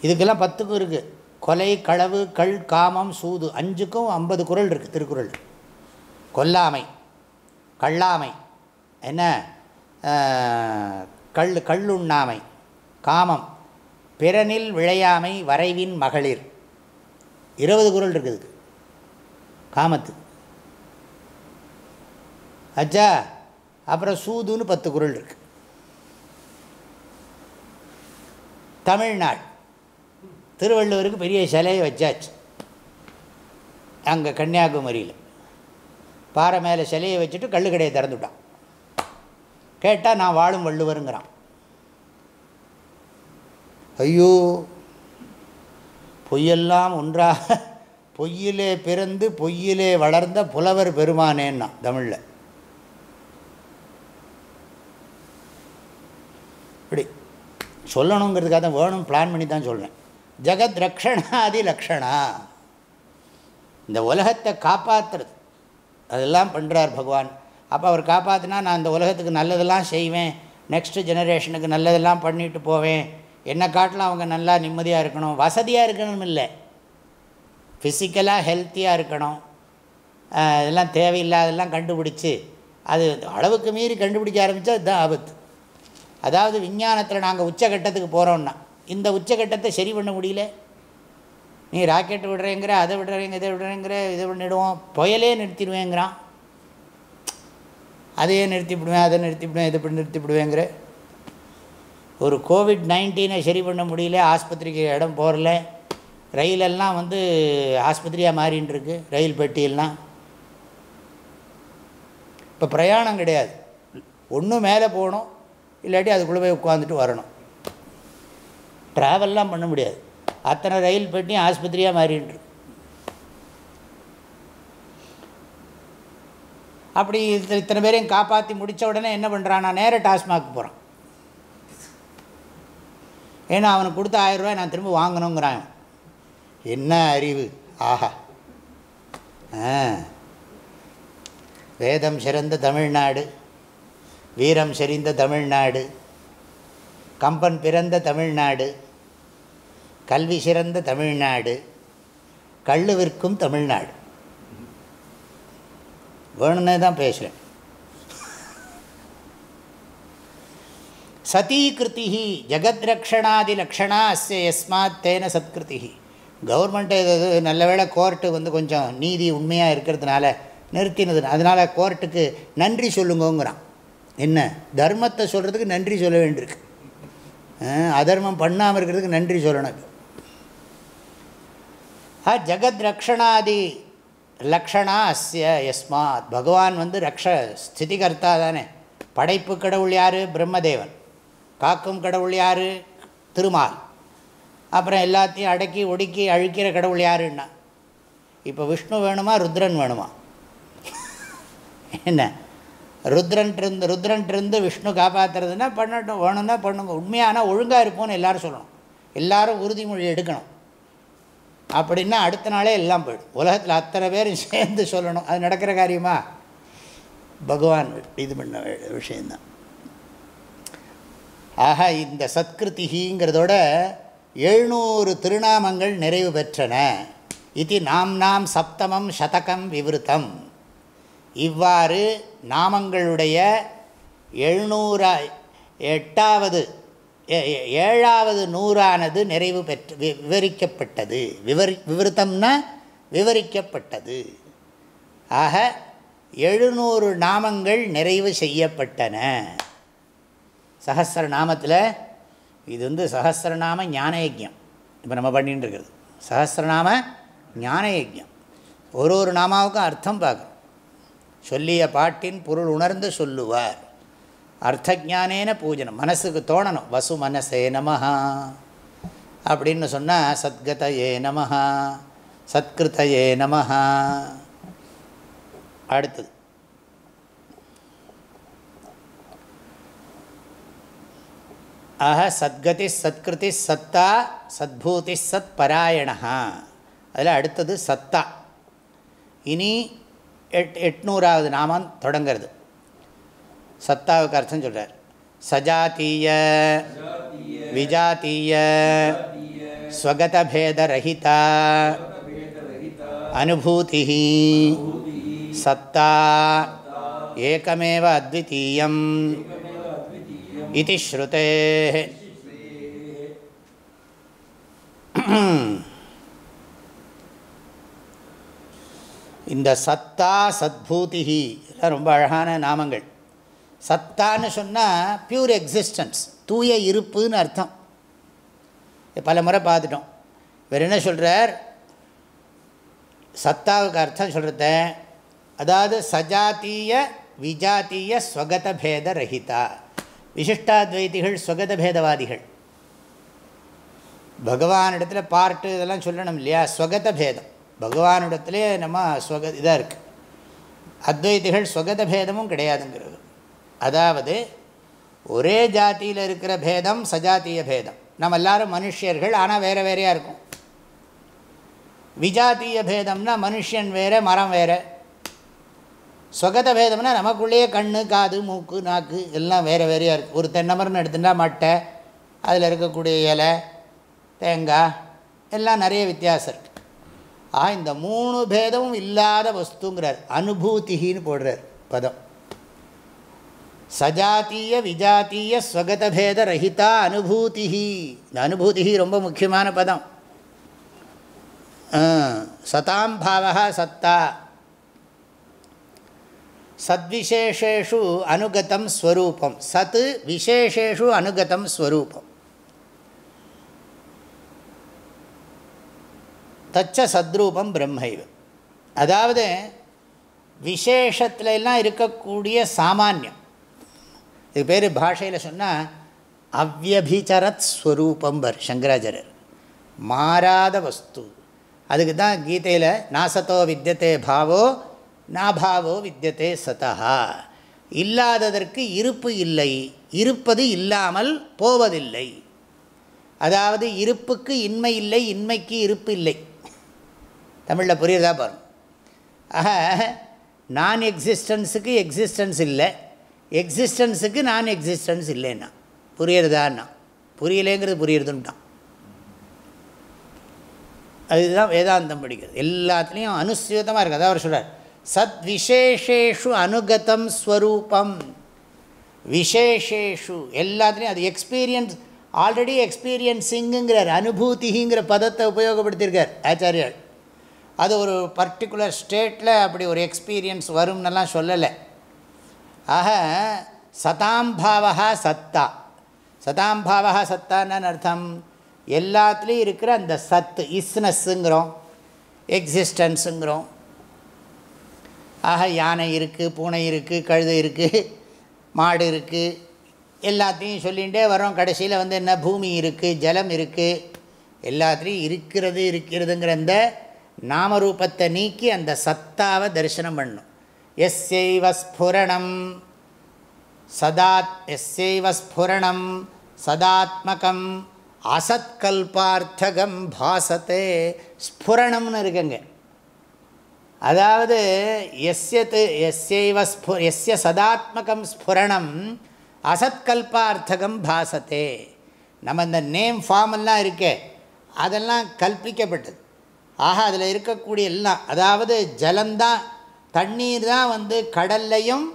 இதுக்கெல்லாம் பத்துக்கும் இருக்குது கொலை களவு கள் காமம் சூது அஞ்சுக்கும் ஐம்பது குரல் இருக்குது திருக்குறள். கொல்லாமை கல்லாமை என்ன? கல் கள் கள்ளுண்ணாமை காமம். பிறனில் விழையாமை வரைவின் மகளிர். இருபது குரல் இருக்குது காமத்து. அச்சா அப்புறம் சூதுன்னு பத்து குரல் இருக்கு. தமிழ்நாடு திருவள்ளுவருக்கு பெரிய சிலையை வச்சாச்சு. அங்கே கன்னியாகுமரியில். பாறை மேலே சிலையை வச்சுட்டு கள்ளுக்கடையை திறந்துவிட்டான் கேட்டால் நான் வாழும் வள்ளுவருங்கிறான். ஐயோ பொய்யெல்லாம் ஒன்றாக பொய்யிலே பிறந்து பொய்யிலே வளர்ந்த புலவர் பெருமானேன்னா தமிழில். இப்படி சொல்லணுங்கிறதுக்காக தான் வேணும் பிளான் பண்ணி தான் சொல்கிறேன் ஜெகத் ரக்ஷணாதி லக்ஷணா. இந்த உலகத்தை காப்பாற்றுறது அதெல்லாம் பண்ணுறார் பகவான். அப்போ அவர் காப்பாற்றினா நான் இந்த உலகத்துக்கு நல்லதெல்லாம் செய்வேன் நெக்ஸ்ட் ஜெனரேஷனுக்கு நல்லதெல்லாம் பண்ணிட்டு போவேன். என்னை காட்டிலும் அவங்க நல்லா நிம்மதியாக இருக்கணும். வசதியாக இருக்கணும் இல்லை. ஃபிசிக்கலாக ஹெல்த்தியாக இருக்கணும். இதெல்லாம் தேவையில்லாதெல்லாம் கண்டுபிடிச்சி அது அளவுக்கு மீறி கண்டுபிடிக்க ஆரம்பித்தா இதுதான் ஆபத்து. அதாவது விஞ்ஞானத்தில் நாங்கள் உச்சகட்டத்துக்கு போகிறோன்னா இந்த உச்சகட்டத்தை சரி பண்ண முடியல. நீ ராக்கெட் விடுறேங்கிற அதை விடுறேங்க இதை விடுறேங்கிற இதை பண்ணிடுவோம் புயலே நிறுத்திடுவேங்கிறான். அதையே நிறுத்திவிடுவேன் அதை நிறுத்திவிடுவேன் இதை இப்படி நிறுத்திவிடுவேங்கிற. ஒரு கோவிட் நைன்டீனை சரி பண்ண முடியல ஆஸ்பத்திரிக்கு இடம் போகல ரயிலெல்லாம் வந்து ஆஸ்பத்திரியாக மாறின்ட்டுருக்கு ரயில் பெட்டியெல்லாம். இப்போ பிரயாணம் கிடையாது. ஒன்றும் மேலே போகணும் இல்லாட்டி அதுக்குள்ளே போய் உட்காந்துட்டு வரணும். ட்ராவல்லாம் பண்ண முடியாது. அத்தனை ரயில் பெட்டியும் ஆஸ்பத்திரியாக மாறின்னு அப்படி இத்தனை பேரையும் காப்பாற்றி முடித்த உடனே என்ன பண்ணுறான் நான் நேராக டாஸ்மாக் போகிறான் ஏன்னா அவனுக்கு கொடுத்த ஆயிரம் ரூபாய் நான் திரும்ப வாங்கணுங்கிறான். என்ன அறிவு? ஆஹா. ஆ. வேதம் சிறந்த தமிழ்நாடு வீரம் செறிந்த தமிழ்நாடு கம்பன் பிறந்த தமிழ்நாடு கல்வி சிறந்த தமிழ்நாடு கள்ளு விற்கும் தமிழ்நாடு. வேணும்னே தான் பேசுகிறேன் சதீகிருதி ஜெகத்ரக்ஷணாதி லக்ஷணா அஸ்ய எஸ்மாத் தேன சத்கிருதி கவர்மெண்ட்டு இது நல்ல வேளை கோர்ட்டு வந்து கொஞ்சம் நீதி உண்மையாக இருக்கிறதுனால நிறுத்தினது. அதனால் கோர்ட்டுக்கு நன்றி சொல்லுங்கோங்கிறான். என்ன? தர்மத்தை சொல்கிறதுக்கு நன்றி சொல்ல வேண்டியிருக்கு. அதர்மம் பண்ணாமல் இருக்கிறதுக்கு நன்றி சொல்லணும் ஆ ஜெகத் ரக்ஷணாதி லக்ஷணா அஸ்ய எஸ்மாத் பகவான் வந்து ரக்ஷ ஸ்திதிகர்த்தா தானே. படைப்பு கடவுள் யார்? பிரம்மதேவன். காக்கும் கடவுள் யார்? திருமால். அப்புறம் எல்லாத்தையும் அடக்கி ஒடுக்கி அழிக்கிற கடவுள் யாருன்னா? இப்போ விஷ்ணு வேணுமா ருத்ரன் வேணுமா? என்ன? ருத்ரன்ட்டிருந்து ருத்ரன்ட்டிருந்து விஷ்ணு காப்பாற்றுறதுன்னா பண்ணட்டும் வேணும்னா பண்ணுங்க. உண்மையான ஒழுங்காக இருப்போம்னு எல்லோரும் சொல்லணும். எல்லாரும் உறுதிமொழி எடுக்கணும். அப்படின்னா அடுத்த நாளே எல்லாம் போயிடும். உலகத்தில் அத்தனை பேரும் சேர்ந்து சொல்லணும். அது நடக்கிற காரியமா? பகவான் இது பண்ண விஷயந்தான். ஆக இந்த சத்கிருதிங்கிறதோட எழுநூறு திருநாமங்கள் நிறைவு பெற்றன. இது நாம் நாம் சப்தமம் சதகம் விவருத்தம். இவ்வாறு நாமங்களுடைய எழுநூறா எட்டாவது ஏழாவது நூறானது நிறைவு பெற்று வி- விவரிக்கப்பட்டது. விவரி விவருத்தம்னா விவரிக்கப்பட்டது. ஆக எழுநூறு நாமங்கள் நிறைவு செய்யப்பட்டன. சஹஸ்ரநாமத்தில் இது வந்து சஹசிரநாம ஞான இப்போ நம்ம பண்ணிகிட்டு இருக்கிறது சஹசிரநாம ஞான ஒரு ஒரு நாமாவுக்கும் அர்த்தம் பார்க்குறோம் சொல்லிய பாட்டின் பொருள் உணர்ந்து சொல்லுவார். அர்த்தஜானேன பூஜனம். மனசுக்கு தோணணும். வசு மனசே நமஹா. அப்படின்னு சொன்னால் சத்கதயே நமஹா. சத்கிருதயே நமஹா. அடுத்தது. ஆக சத்கதி சத்கிருதி சத்தா சத்பூதி சத் பராயணா அதில் அடுத்தது சத்தா. இனி எட் எட்நூறாவது நாமம் தொடங்கிறது. சத்தாவுக்கு அர்த்தம் சொல்கிறார் சஜாத்தீய விஜாத்தீய ஸ்வகதபேதரஹிதா அனுபூதி சத்தா ஏகமேவ அத்விதீயம் இது ஸ்ருதே இந்த சத்தா சத்பூதிஹி ரொம்ப அழகான நாமங்கள். சத்தான்னு சொன்னால் பியூர் எக்ஸிஸ்டன்ஸ் தூய இருப்புன்னு அர்த்தம். பல முறை பார்த்துட்டோம். வேறு என்ன சொல்கிறார் சத்தாவுக்கு அர்த்தம் சொல்கிறத அதாவது சஜாத்திய விஜாத்திய ஸ்வகத பேத ரஹிதா. விசிஷ்டாத்வைதிகள் ஸ்வகத பேதவாதிகள் பகவானிடத்தில் பார்ட்டு இதெல்லாம் சொல்லணும் இல்லையா ஸ்வகத பேதம் பகவானிடத்துலே நம்ம ஸ்வக இதாக இருக்குது அத்வைதிகள் ஸ்வகத பேதமும் கிடையாதுங்கிறது அதாவது ஒரே ஜாத்தியில் இருக்கிற பேதம் சஜாத்திய பேதம் நம்ம எல்லாரும் மனுஷியர்கள் ஆனால் வேறு வேறையாக இருக்கும் விஜாத்திய பேதம்னா மனுஷன் வேறு மரம் வேறு ஸ்வகத பேதம்னா நமக்குள்ளேயே கண் காது மூக்கு நாக்கு எல்லாம் வேறு வேறையாக இருக்குது ஒரு தென்னமரம்னு எடுத்துட்டா மட்டை அதில் இருக்கக்கூடிய இலை தேங்காய் எல்லாம் நிறைய வித்தியாசம் இருக்குது ஆ இந்த மூணு பேதமும் இல்லாத வஸ்துங்கிறார். அனுபூதின்னு போடுறார் பதம். சஜாத்தீய ஸ்வகத ஸ்வகதபேத ரஹிதா அனுபூதி இந்த அனுபூதி ரொம்ப முக்கியமான பதம். சதாம் பாவா சத்தா. சத்விசேஷேஷு அனுகதம் ஸ்வரூபம். சத் விசேஷேஷு அனுகதம் ஸ்வரூபம். தச்ச சத்ரூபம் பிரம்மைவ. அதாவது விசேஷத்துலலாம் இருக்கக்கூடிய சாமானியம். இது பேர் பாஷையில் சொன்னால் ஸ்வரூபம் பர் சங்கராச்சாரியர். மாறாத வஸ்து. அதுக்கு தான் கீதையில் நாசத்தோ வித்தியத்தே பாவோ நாபாவோ வித்தியதே சதா இல்லாததற்கு இருப்பு இல்லை. இருப்பது இல்லாமல் போவதில்லை. அதாவது இருப்புக்கு இன்மை இல்லை இன்மைக்கு இருப்பு இல்லை. தமிழில் புரியுறதா பாருங்க. ஆக நான் எக்ஸிஸ்டன்ஸுக்கு எக்ஸிஸ்டன்ஸ் இல்லை. எக்ஸிஸ்டன்ஸுக்கு நான் எக்ஸிஸ்டன்ஸ் இல்லைன்னா. புரியறதான்னா. புரியலேங்கிறது புரியுறதுன்ட்டான் அதுதான் வேதாந்தம் படிக்கிறது. எல்லாத்துலேயும் அனுசியதமாக இருக்குது அதான் அவர் சொல்கிறார் சத்விசேஷேஷு அனுகதம் ஸ்வரூபம். விசேஷேஷு எல்லாத்துலேயும் அது எக்ஸ்பீரியன்ஸ் ஆல்ரெடி எக்ஸ்பீரியன்ஸிங்குங்கிறார் அனுபூதிங்கிற பதத்தை உபயோகப்படுத்தியிருக்கார் ஆச்சாரியால் அது ஒரு பர்டிகுலர் ஸ்டேட்டில் அப்படி ஒரு எக்ஸ்பீரியன்ஸ் வரும்னெல்லாம் சொல்லலை. ஆக சதாம்பாவா சத்தா. சதாம்பாவா சத்தான்னு அர்த்தம் எல்லாத்துலேயும் இருக்கிற அந்த சத்து இஸ்னஸ்ஸுங்கிறோம் எக்ஸிஸ்டன்ஸுங்கிறோம் ஆக யானை இருக்குது பூனை இருக்குது கழுதை இருக்குது மாடு இருக்குது எல்லாத்தையும் சொல்லிகிட்டே வரோம் கடைசியில் வந்து என்ன? பூமி இருக்குது ஜலம் இருக்குது எல்லாத்துலேயும் இருக்கிறது இருக்கிறதுங்கிற அந்த நாமரூபத்தை நீக்கி அந்த சத்தாவை தரிசனம் பண்ணும். எஸ்யைவ ஸ்புரணம். சதாத் எஸ்யைவ ஸ்புரணம். சதாத்மகம். அசத்கல்பார்த்தகம் பாசத்தே. ஸ்புரணம்னு இருக்குங்க. அதாவது எஸ்யத்து எஸ்யைவ ஸ்பு எஸ்ய சதாத்மகம் ஸ்புரணம் அசத்கல்பார்த்தகம் பாசத்தே. நம்ம இந்த நேம் ஃபார்மெல்லாம் இருக்கே அதெல்லாம் கல்பிக்கப்பட்டது. ஆக அதில் இருக்கக்கூடிய எல்லாம் அதாவது ஜலந்தான் தண்ணீர் தான் வந்து கடல்லையும்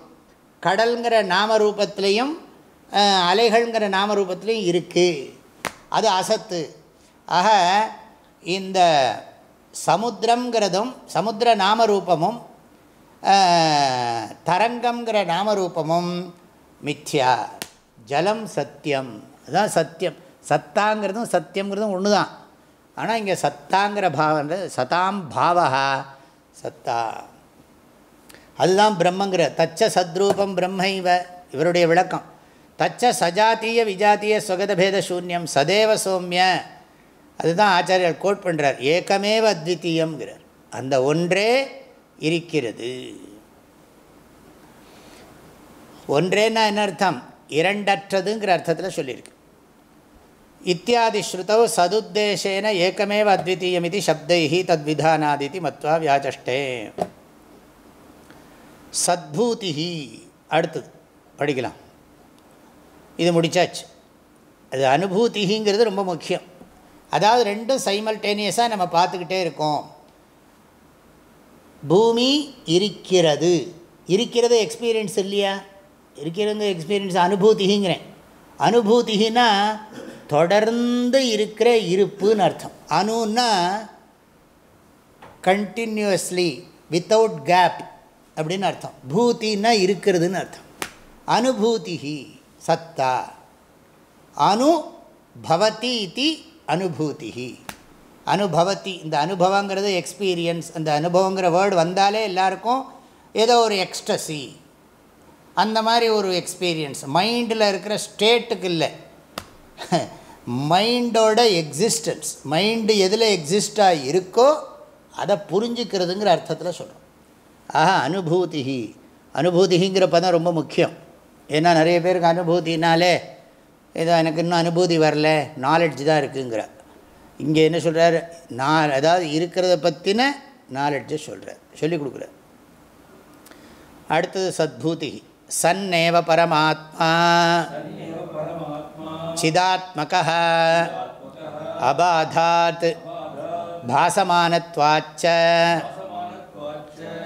கடல்ங்கிற நாமரூபத்திலையும் அலைகள்ங்கிற நாமரூபத்திலையும் இருக்குது அது அசத்து. ஆக இந்த சமுத்திரங்கிறதும் சமுத்திர நாமரூபமும் தரங்கங்கிற நாமரூபமும் மித்யா. ஜலம் சத்தியம். அதுதான் சத்தியம். சத்தாங்கிறதும் சத்தியங்கிறதும் ஒன்று தான் ஆனால் இங்கே சத்தாங்கிற பாவம் சதாம் பாவா சத்தா. அதுதான் பிரம்மங்கிற. தச்ச சத்ரூபம் பிரம்ம இவ இவருடைய விளக்கம். தச்ச சஜாத்திய விஜாத்திய சுகதபேத சூன்யம். சதேவ சோமிய. அதுதான் ஆச்சாரியார் கோட் பண்ணுறார் ஏக்கமேவ அத்வித்தீயம்ங்கிறார் அந்த ஒன்றே இருக்கிறது. ஒன்றேன்னா என்ன அர்த்தம்? இரண்டற்றதுங்கிற அர்த்தத்தில் சொல்லியிருக்கு. இத்தியாதிஸ்ருதௌ சதுத்தேசேன ஏக்கமேவ அத்விதீயமிதி சப்தைஹி தத்விதானாதிதி மத்வா வியாச்சஷ்டே சத்பூதிஹி. அடுத்தது படிக்கலாம். இது முடித்தாச்சு அது அனுபூதிங்கிறது ரொம்ப முக்கியம். அதாவது ரெண்டும் சைமல்டேனியஸாக நம்ம பார்த்துக்கிட்டே இருக்கோம். பூமி இருக்கிறது. இருக்கிறது எக்ஸ்பீரியன்ஸ் இல்லையா? இருக்கிறது எக்ஸ்பீரியன்ஸ் அனுபூதிங்கிறேன் அனுபூதினா தொடர்ந்து இருக்கிற இருப்புன்னு அர்த்தம். அணுன்னா கண்டினியூஸ்லி வித்தவுட் கேப் அப்படின்னு அர்த்தம். பூத்தின்னா இருக்கிறதுன்னு அர்த்தம். அனுபூத்தி சத்தா. அனு பவதி அனுபூதி அனுபவத்தி இந்த அனுபவங்கிறது எக்ஸ்பீரியன்ஸ் அந்த அனுபவங்கிற வேர்டு வந்தாலே எல்லாருக்கும் ஏதோ ஒரு எக்ஸ்டசி அந்த மாதிரி ஒரு எக்ஸ்பீரியன்ஸ் மைண்டில் இருக்கிற ஸ்டேட்டுக்கு இல்லை. மைண்டோட எக்ஸிஸ்டன்ஸ் மைண்டு எதில் எக்ஸிஸ்டாக இருக்கோ அதை புரிஞ்சுக்கிறதுங்கிற அர்த்தத்தில் சொல்கிறோம் ஆஹா அனுபூதி அனுபூதிங்கிற பதம் ரொம்ப முக்கியம். ஏன்னா நிறைய பேருக்கு அனுபூதினாலே ஏதோ எனக்கு இன்னும் அனுபூதி வரல நாலெட்ஜ் தான் இருக்குங்கிற. இங்கே என்ன சொல்கிறார் நான் அதாவது இருக்கிறத பற்றின நாலெட்ஜை சொல்கிறார் சொல்லிக் கொடுக்குறார். அடுத்தது சத்பூதி. சன்னேவ பரமாத்மா. சிதாத்மக. அபாதாத். பாசமானத்வாச்ச.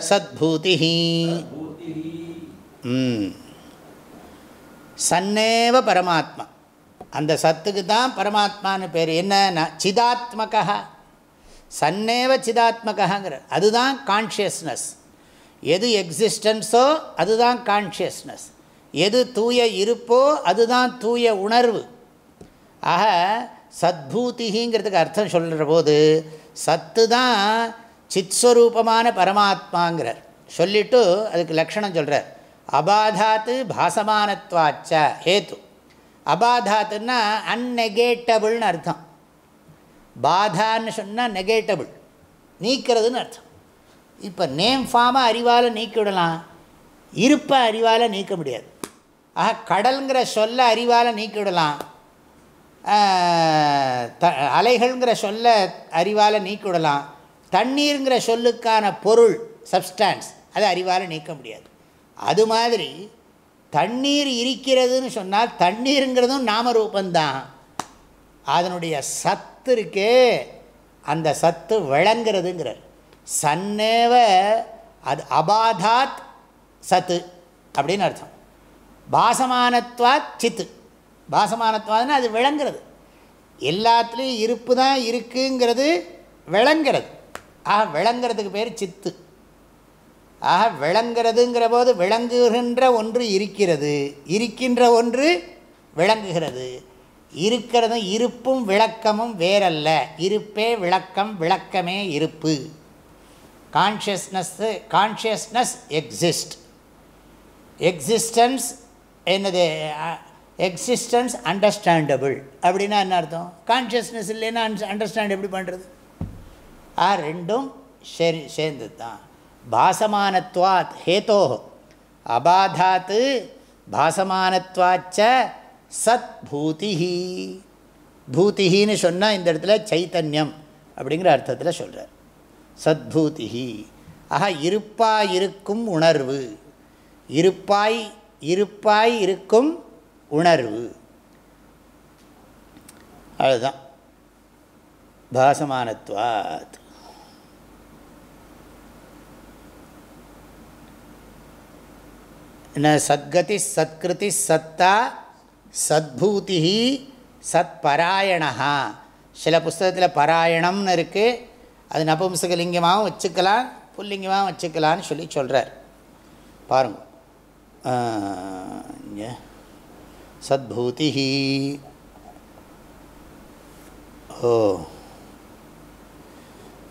சத்பூதி. சன்னேவ பரமாத்மா. அந்த சத்துக்கு தான் பரமாத்மான்னு பேர். என்னன்னா சிதாத்மகா சன்னேவ சிதாத்மகாங்கிற அதுதான் கான்ஷியஸ்னஸ் எது எக்ஸிஸ்டன்ஸோ அதுதான் கான்ஷியஸ்னஸ் எது தூய இருப்போ அதுதான் தூய உணர்வு. ஆக சத்பூதிங்கிறதுக்கு அர்த்தம் சொல்கிற போது சத்து தான் சித்ஸ்வரூபமான பரமாத்மாங்கிறார். சொல்லிவிட்டு அதுக்கு லக்ஷணம் சொல்கிறார் அபாதாத்து பாசமானத்வாச்ச ஹேத்து. அபாதாத்துன்னா அந்நெகேட்டபிள்னு அர்த்தம். பாதான்னு சொன்னால் நெகேட்டபிள் நீக்கிறதுன்னு அர்த்தம். இப்போ நேம் ஃபார்மாக அறிவால் நீக்கிவிடலாம் இருப்பை அறிவால் நீக்க முடியாது. ஆக கடல்ங்கிற சொல்ல அறிவால் நீக்கிவிடலாம் த அலைகள்ங்கிற சொல்ல அறிவால் நீக்கிவிடலாம் தண்ணீருங்கிற சொல்லுக்கான பொருள் சப்ஸ்டான்ஸ் அதை அறிவால் நீக்க முடியாது. அது மாதிரி தண்ணீர் இருக்கிறதுன்னு சொன்னால் தண்ணீருங்கிறதும் நாமரூபந்தான். அதனுடைய சத்து இருக்கே அந்த சத்து விளங்குறதுங்கிறார். சன்னேவ அது அபாதாத் சத்து அப்படின்னு அர்த்தம். பாசமானத்வாத் சித்து. பாசமானத்வாதுன்னா அது விளங்குறது. எல்லாத்துலேயும் இருப்பு தான் இருக்குங்கிறது விளங்குறது. ஆக விளங்குறதுக்கு பேர் சித்து. ஆக விளங்குறதுங்கிற போது விளங்குகின்ற ஒன்று இருக்கிறது. இருக்கின்ற ஒன்று விளங்குகிறது. இருக்கிறதும் இருப்பும் விளக்கமும் வேறல்ல. இருப்பே விளக்கம் விளக்கமே இருப்பு. கான்ஷியஸ்னஸ்ஸு கான்ஷியஸ்னஸ் எக்ஸிஸ்ட் எக்ஸிஸ்டன்ஸ் என்னது? எக்ஸிஸ்டன்ஸ் அண்டர்ஸ்டாண்டபிள் அப்படின்னா என்ன அர்த்தம்? கான்ஷியஸ்னஸ் இல்லைன்னா அண்டர்ஸ்டாண்ட் எப்படி பண்ணுறது ஆ ரெண்டும் சரி சேர்ந்தது தான் பாசமானத்வாத் ஹேதோ அபாதாத்து பாசமானத்வாச்ச சத் பூதிஹி பூதிஹின்னு சொன்னால் இந்த இடத்துல சைத்தன்யம் அப்படிங்கிற அர்த்தத்தில் சொல்கிறார் சத்பூதிஹி. ஆஹா இருப்பாய் இருக்கும் உணர்வு. இருப்பாய் இருப்பாய் இருக்கும் உணர்வு. அதுதான் பாசமானத்வாத். என்ன சத்கதி சத்கிருதி சத்தா சத்பூதி சத்பராயணா சில புஸ்தகத்தில் பராயணம்னு இருக்குது அது நபும்சகலிங்கமாகவும் வச்சுக்கலாம் புல்லிங்கமாகவும் வச்சுக்கலான்னு சொல்லி சொல்கிறார் பாருங்க. சத்பூதி ஓ.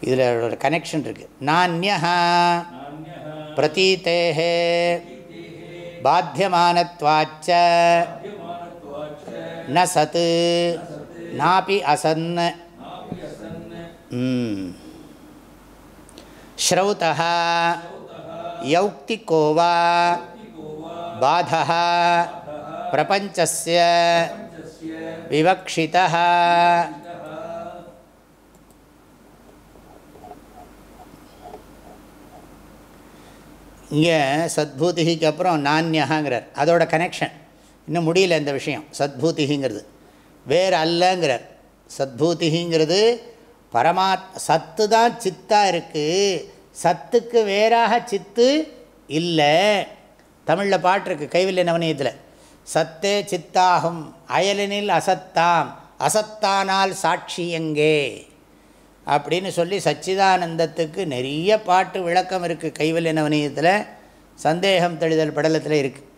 இதில் கனெக்ஷன் இருக்குது நானியா பிரதீத்தேகே बाध्यमानत्वाच्च। न सत् नापि असन्। हम्म। श्रौतः यौक्तिको वा बाधः प्रपञ्चस्य विवक्षितः। இங்கே சத்பூதிக்கு அப்புறம் நானியகாங்கிறார் அதோட கனெக்ஷன் இன்னும் முடியல இந்த விஷயம். சத்பூதிங்கிறது வேறு அல்லங்கிறார். சத்பூதிங்கிறது பரமாத் சத்து தான் சித்தாக இருக்குது சத்துக்கு வேறாக சித்து இல்லை. தமிழில் பாட்டு இருக்குது கைவில்லை நவனியத்தில் சத்தே சித்தாகும் அயலனில் அசத்தாம். அசத்தானால் சாட்சி எங்கே? அப்படின்னு சொல்லி சச்சிதானந்தத்துக்கு நிறைய பாட்டு விளக்கம் இருக்குது கைவல்ய நவனியத்தில் சந்தேகம் தெளிதல் படலத்தில் இருக்குது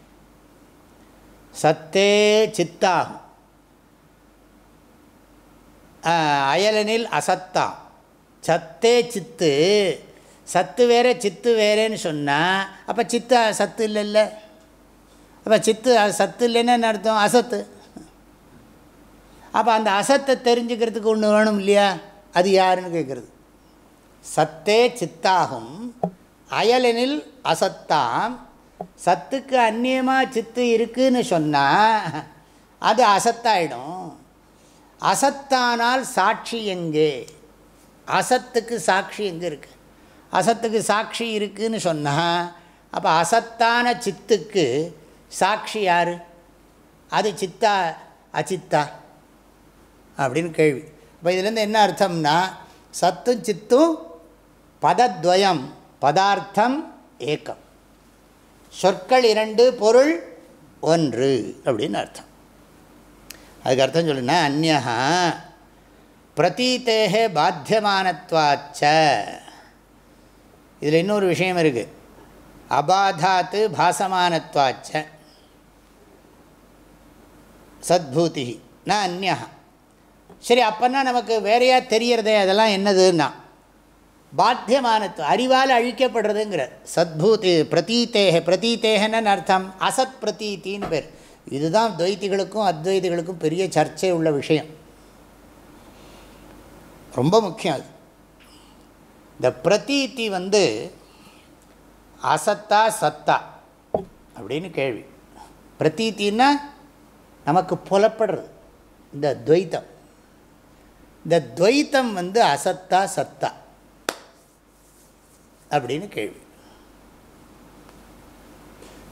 சத்தே சித்தாகும். அயலனில் அசத்தாம் சத்தே சித்து. சத்து வேறு சித்து வேறேன்னு சொன்னால் அப்போ சித்து சத்து இல்லைல்ல? அப்போ சித்து சத்து இல்லைன்னு அர்த்தம்? அசத்து. அப்போ அந்த அசத்தை தெரிஞ்சுக்கிறதுக்கு ஒன்று வேணும் இல்லையா? அது யாருன்னு கேட்குறது? சத்தே சித்தாகும் அயலெனில் அசத்தாம் சத்துக்கு அந்நியமாக சித்து இருக்குன்னு சொன்னால் அது அசத்தாயிடும். அசத்தானால் சாட்சி எங்கே? அசத்துக்கு சாட்சி எங்கே இருக்குது அசத்துக்கு சாட்சி இருக்குதுன்னு சொன்னால் அப்போ அசத்தான சித்துக்கு சாட்சி யார்? அது சித்தா அச்சித்தா அப்படின்னு கேள்வி. இப்போ இதுலேருந்து என்ன அர்த்தம்னா சத்தும் சித்தும் பதத்வயம் பதார்த்தம் ஏக்கம். சொற்கள் இரண்டு பொருள் ஒன்று அப்படின்னு அர்த்தம். அதுக்கு அர்த்தம் சொல்லுன்னா அந்நா பிரதீத்தேகே பாத்தியமானத்வாச்ச. இதில் இன்னொரு விஷயம் இருக்குது அபாதாத்து பாசமானத்வாச்ச. சத்பூதி நான் அந்நா சரி அப்போன்னா நமக்கு வேறையாக தெரியறதே அதெல்லாம் என்னதுன்னா பாத்தியமானத்துவம் அறிவால் அழிக்கப்படுறதுங்கிற சத்பூதி பிரதீத்தேக பிரதீத்தேகன்னு அர்த்தம் அசத் பிரதீத்தின்னு பேர். இதுதான் துவைத்திகளுக்கும் அத்வைதிகளுக்கும் பெரிய சர்ச்சை உள்ள விஷயம். ரொம்ப முக்கியம் அது. இந்த பிரதீத்தி வந்து அசத்தா சத்தா அப்படின்னு கேள்வி. பிரதீத்தின்னா நமக்கு புலப்படுறது இந்த துவைத்தம். இந்த துவைத்தம் வந்து அசத்தா சத்தா அப்படின்னு கேள்வி.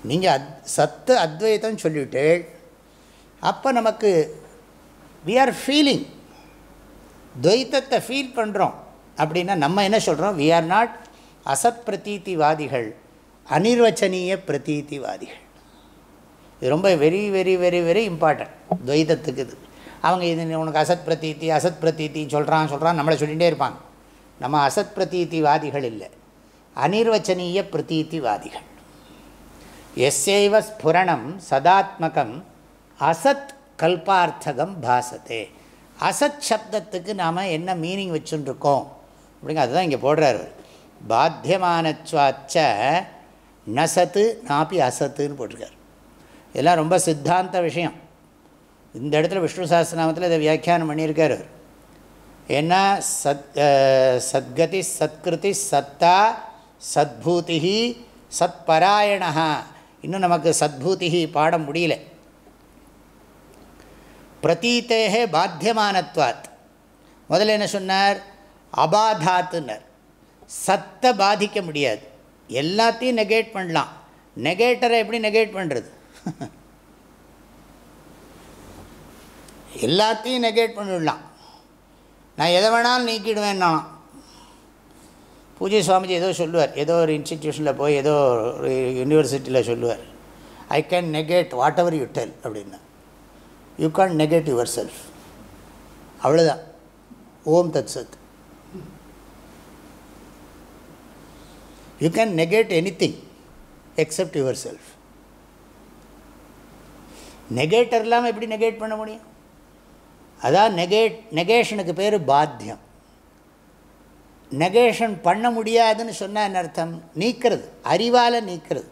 நீங்கள் அத் சத்து அத்வைத்தம் சொல்லிவிட்டு அப்போ நமக்கு வி ஆர் ஃபீலிங் துவைத்தத்தை ஃபீல் பண்ணுறோம் அப்படின்னா நம்ம என்ன சொல்கிறோம் வி ஆர் நாட் அசத் பிரதீத்திவாதிகள் அனிர்வச்சனீய பிரதீத்திவாதிகள். இது ரொம்ப very very very very important துவைதத்துக்கு இது அவங்க இது உனக்கு அசத் பிரதீத்தி அசத் பிரதீத்தி சொல்கிறான் சொல்கிறான் நம்மளை சொல்லிகிட்டே இருப்பாங்க. நம்ம அசத் பிரதீத்திவாதிகள் இல்லை. அனிர்வச்சனீய பிரதீத்திவாதிகள். எஸ்ஸைவ ஸ்புரணம் சதாத்மகம் அசத் கல்பார்த்தகம் பாசத்தே. அசத் சப்தத்துக்கு நாம் என்ன மீனிங் வச்சுருக்கோம்? அப்படிங்க அதுதான் இங்கே போடுறாரு. பாத்தியமானச்சுவாச்ச நசத்து நாப்பி அசத்துன்னு போட்டிருக்கார். இதெல்லாம் ரொம்ப சித்தாந்த விஷயம். இந்த இடத்துல விஷ்ணு சாஸ்திரநாமத்தில் இதை வியாக்கியானம் பண்ணியிருக்கார் அவர். ஏன்னா சத் சத்கதி சத்கிருதி சத்தா சத்பூதி சத்பராயணா இன்னும் நமக்கு சத்பூதி பாடம் முடியல. பிரதீத்தேகே பாத்தியமானத்வாத். முதல்ல என்ன சொன்னார்? அபாதாத்துன்னர். சத்தை பாதிக்க முடியாது. எல்லாத்தையும் நெகேட் பண்ணலாம். நெகேட்டரை எப்படி நெகேட் பண்ணுறது எல்லாத்தையும் நெகேட் பண்ணிடலாம். நான் எதை வேணாலும் நீக்கிடுவேன் நான். பூஜை சுவாமிஜி ஏதோ சொல்லுவார். ஏதோ ஒரு இன்ஸ்டிடியூஷனில் போய் ஏதோ ஒரு யூனிவர்சிட்டியில் சொல்லுவார். I can negate whatever you tell அப்படின்னா. You can negate yourself அவ்வளோதான் ஓம் தத் சத். You can negate anything except yourself negator இல்லாமல் எப்படி நெகேட் பண்ண முடியும்? அதான் நெகேட் நெகேஷனுக்கு பேர் பாத்தியம். நெகேஷன் பண்ண முடியாதுன்னு சொன்னால் அர்த்தம்? நீக்கிறது. அறிவால் நீக்கிறது.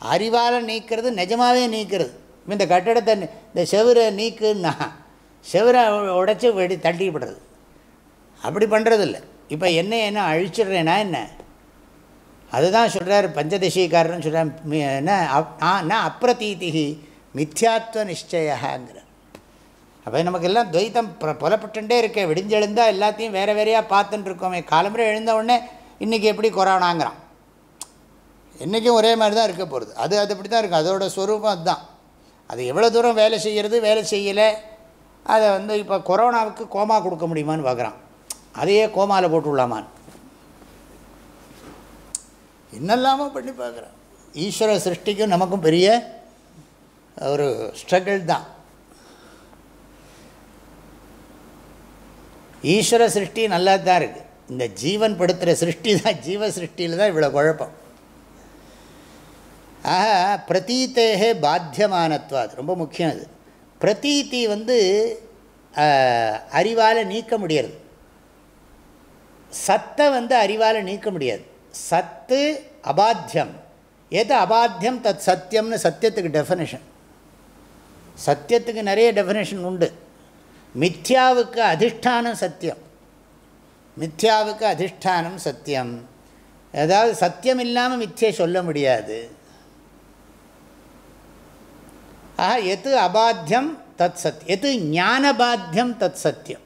அறிவால் நீக்கிறது நிஜமாகவே நீக்கிறது. இந்த கட்டடத்தை இந்த செவரை நீக்குன்னா செவரை உடைச்சி வெடி தள்ளிப்படுறது அப்படி பண்ணுறதில்ல இப்போ என்ன என்ன அழிச்சிடுறேன்னா என்ன? அதுதான் சொல்கிறார் பஞ்சதசிகாரன்னு சொல்கிறார் என்ன? நான் அப்பிரதீதிகி மித்யாத்வ நிச்சயங்கிறார் அப்போ நமக்கு எல்லாம் துவைத்தம் புலப்பட்டுட்டே இருக்கே. விடிஞ்செழுந்தால் எல்லாத்தையும் வேறு வேறையாக பார்த்துட்டு இருக்கோமே காலம்புரை எழுந்த உடனே இன்றைக்கி எப்படி கொரோனாங்கிறான். இன்றைக்கும் ஒரே மாதிரி தான் இருக்க போகிறது அது அது அப்படி தான் இருக்கும். அதோட ஸ்வரூபம் அதுதான். அது எவ்வளோ தூரம் வேலை செய்கிறது வேலை செய்யலை அதை வந்து இப்போ கொரோனாவுக்கு கோமா கொடுக்க முடியுமான்னு பார்க்குறான் அதையே கோமாவில் போட்டு விடலாமான்னு என்னெல்லாமோ பண்ணி பார்க்குறான் ஈஸ்வர சிருஷ்டிக்கும் நமக்கும் பெரிய ஒரு ஸ்ட்ரகிள் தான். ஈஸ்வர சிருஷ்டி நல்லா தான் இருக்குது இந்த ஜீவன் படுத்துகிற சிருஷ்டி தான் ஜீவ சிருஷ்டியில் தான் இவ்வளோ குழப்பம். ஆக பிரதீத்தேகே பாத்தியமானத்வாது ரொம்ப முக்கியம் அது. பிரதீத்தி வந்து அறிவால் நீக்க முடியாது சத்தை வந்து அறிவால் நீக்க முடியாது. சத்து அபாத்தியம். எது அபாத்தியம்? தத் சத்தியம்னு சத்தியத்துக்கு டெஃபனேஷன் சத்தியத்துக்கு நிறைய டெஃபனேஷன் உண்டு. மித்யாவுக்கு அதிஷ்டானம் சத்தியம். மித்யாவுக்கு அதிஷ்டானம் சத்தியம். அதாவது சத்தியம் இல்லாமல் மித்தியை சொல்ல முடியாது. ஆக எது அபாத்தியம் தத் சத் எது ஞானபாத்தியம் தத் சத்தியம்?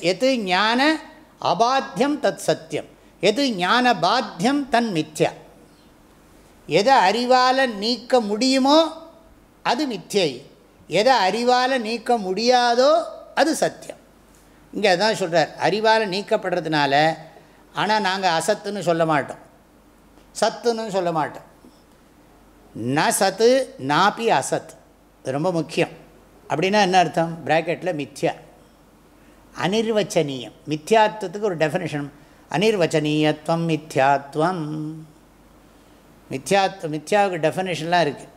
எது ஞான அபாத்தியம் தத் சத்தியம்? எது ஞானபாத்தியம் தன் மித்யா? எதை அறிவால் நீக்க முடியுமோ அது மித்யை எதை அறிவால் நீக்க முடியாதோ அது சத்தியம். இங்கே அதான் சொல்கிறார் அறிவால் நீக்கப்படுறதுனால ஆனால் நாங்கள் அசத்துன்னு சொல்ல மாட்டோம். சத்துன்னு சொல்ல மாட்டோம். ந சத்து நாப்பி அசத். இது ரொம்ப முக்கியம். அப்படின்னா என்ன அர்த்தம்? ப்ராக்கெட்டில் மித்யா. அனிர்வச்சனீயம். மித்யாத்வத்துக்கு ஒரு டெஃபினேஷன் அனிர்வச்சனீயத்துவம் மித்யாத்வம் மித்யாத் மித்யாவுக்கு டெஃபினேஷன்லாம் இருக்குது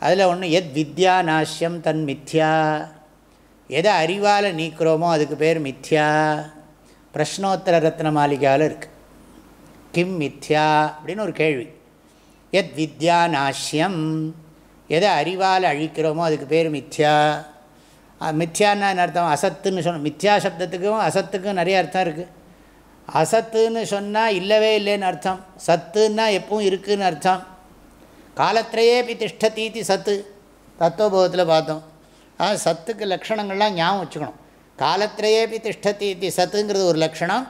அதில் ஒன்று எத் வித்யா நாஷ்யம் தன் மித்யா. எதை அறிவால் நீக்கிறோமோ அதுக்கு பேர் மித்யா. பிரஷ்னோத்தர ரத்ன மாளிகாவில் இருக்குது கிம் மித்யா அப்படின்னு ஒரு கேள்வி. எத் வித்யா நாஷ்யம். எதை அறிவால் அழிக்கிறோமோ அதுக்கு பேர் மித்யா. மித்யான்னு அர்த்தம்? அசத்துன்னு சொன்ன மித்யா சப்தத்துக்கும் அசத்துக்கும் நிறைய அர்த்தம் இருக்குது அசத்துன்னு சொன்னால் இல்லவே இல்லைன்னு அர்த்தம். சத்துன்னா எப்பவும் இருக்குதுன்னு அர்த்தம். காலத்திரையேபி திஷ்டத்தீதி சத்து. தத்துவபோதத்தில் பார்த்தோம். ஆ சத்துக்கு லக்ஷணங்கள்லாம் ஞாபகம் வச்சுக்கணும். காலத்திரையேபி திஷ்டத்தீதி சத்துங்கிறது ஒரு லக்ஷணம்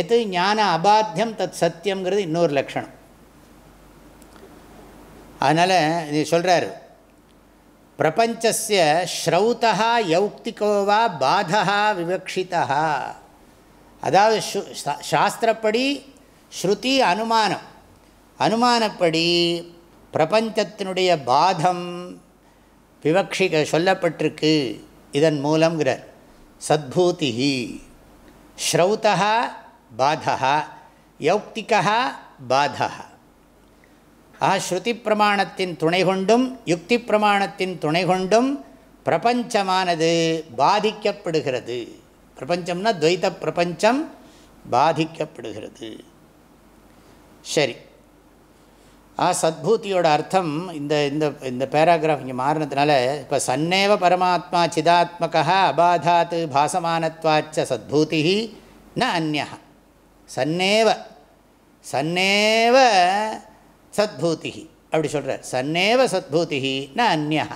எது ஞான அபாத்தியம் தத் சத்தியங்கிறது இன்னொரு லக்ஷணம் அதனால் இது சொல்கிறார் பிரபஞ்சஸ்ய ஸ்ரௌதா யௌக்திகோவா பாதா விவக்ஷிதா அதாவது சாஸ்திரப்படி ஸ்ருதி அனுமானம். அனுமானப்படி பிரபஞ்சத்தினுடைய பாதம் விவக்ஷிக சொல்லப்பட்டிருக்கு இதன் மூலங்கிறார் சத்பூதி ஸ்ரௌதா பாதா யௌக்திகா பாதா ஆ ஸ்ருதி பிரமாணத்தின் துணை கொண்டும் யுக்தி பிரமாணத்தின் துணை கொண்டும் பிரபஞ்சமானது பாதிக்கப்படுகிறது. பிரபஞ்சம்னா துவைத பிரபஞ்சம் பாதிக்கப்படுகிறது. சரி. ஆ சத்பூத்தியோட அர்த்தம் இந்த இந்த இந்த பேராகிராஃப் இங்கே மாறினதுனால இப்போ சன்னேவ பரமாத்மா சிதாத்மகா அபாதாத் பாசமானத்வாச்ச சத்பூதி ந அந்யா சன்னேவ சன்னேவ சத்பூதி அப்படி சொல்கிறார் சன்னேவ சத்பூதி ந அந்யா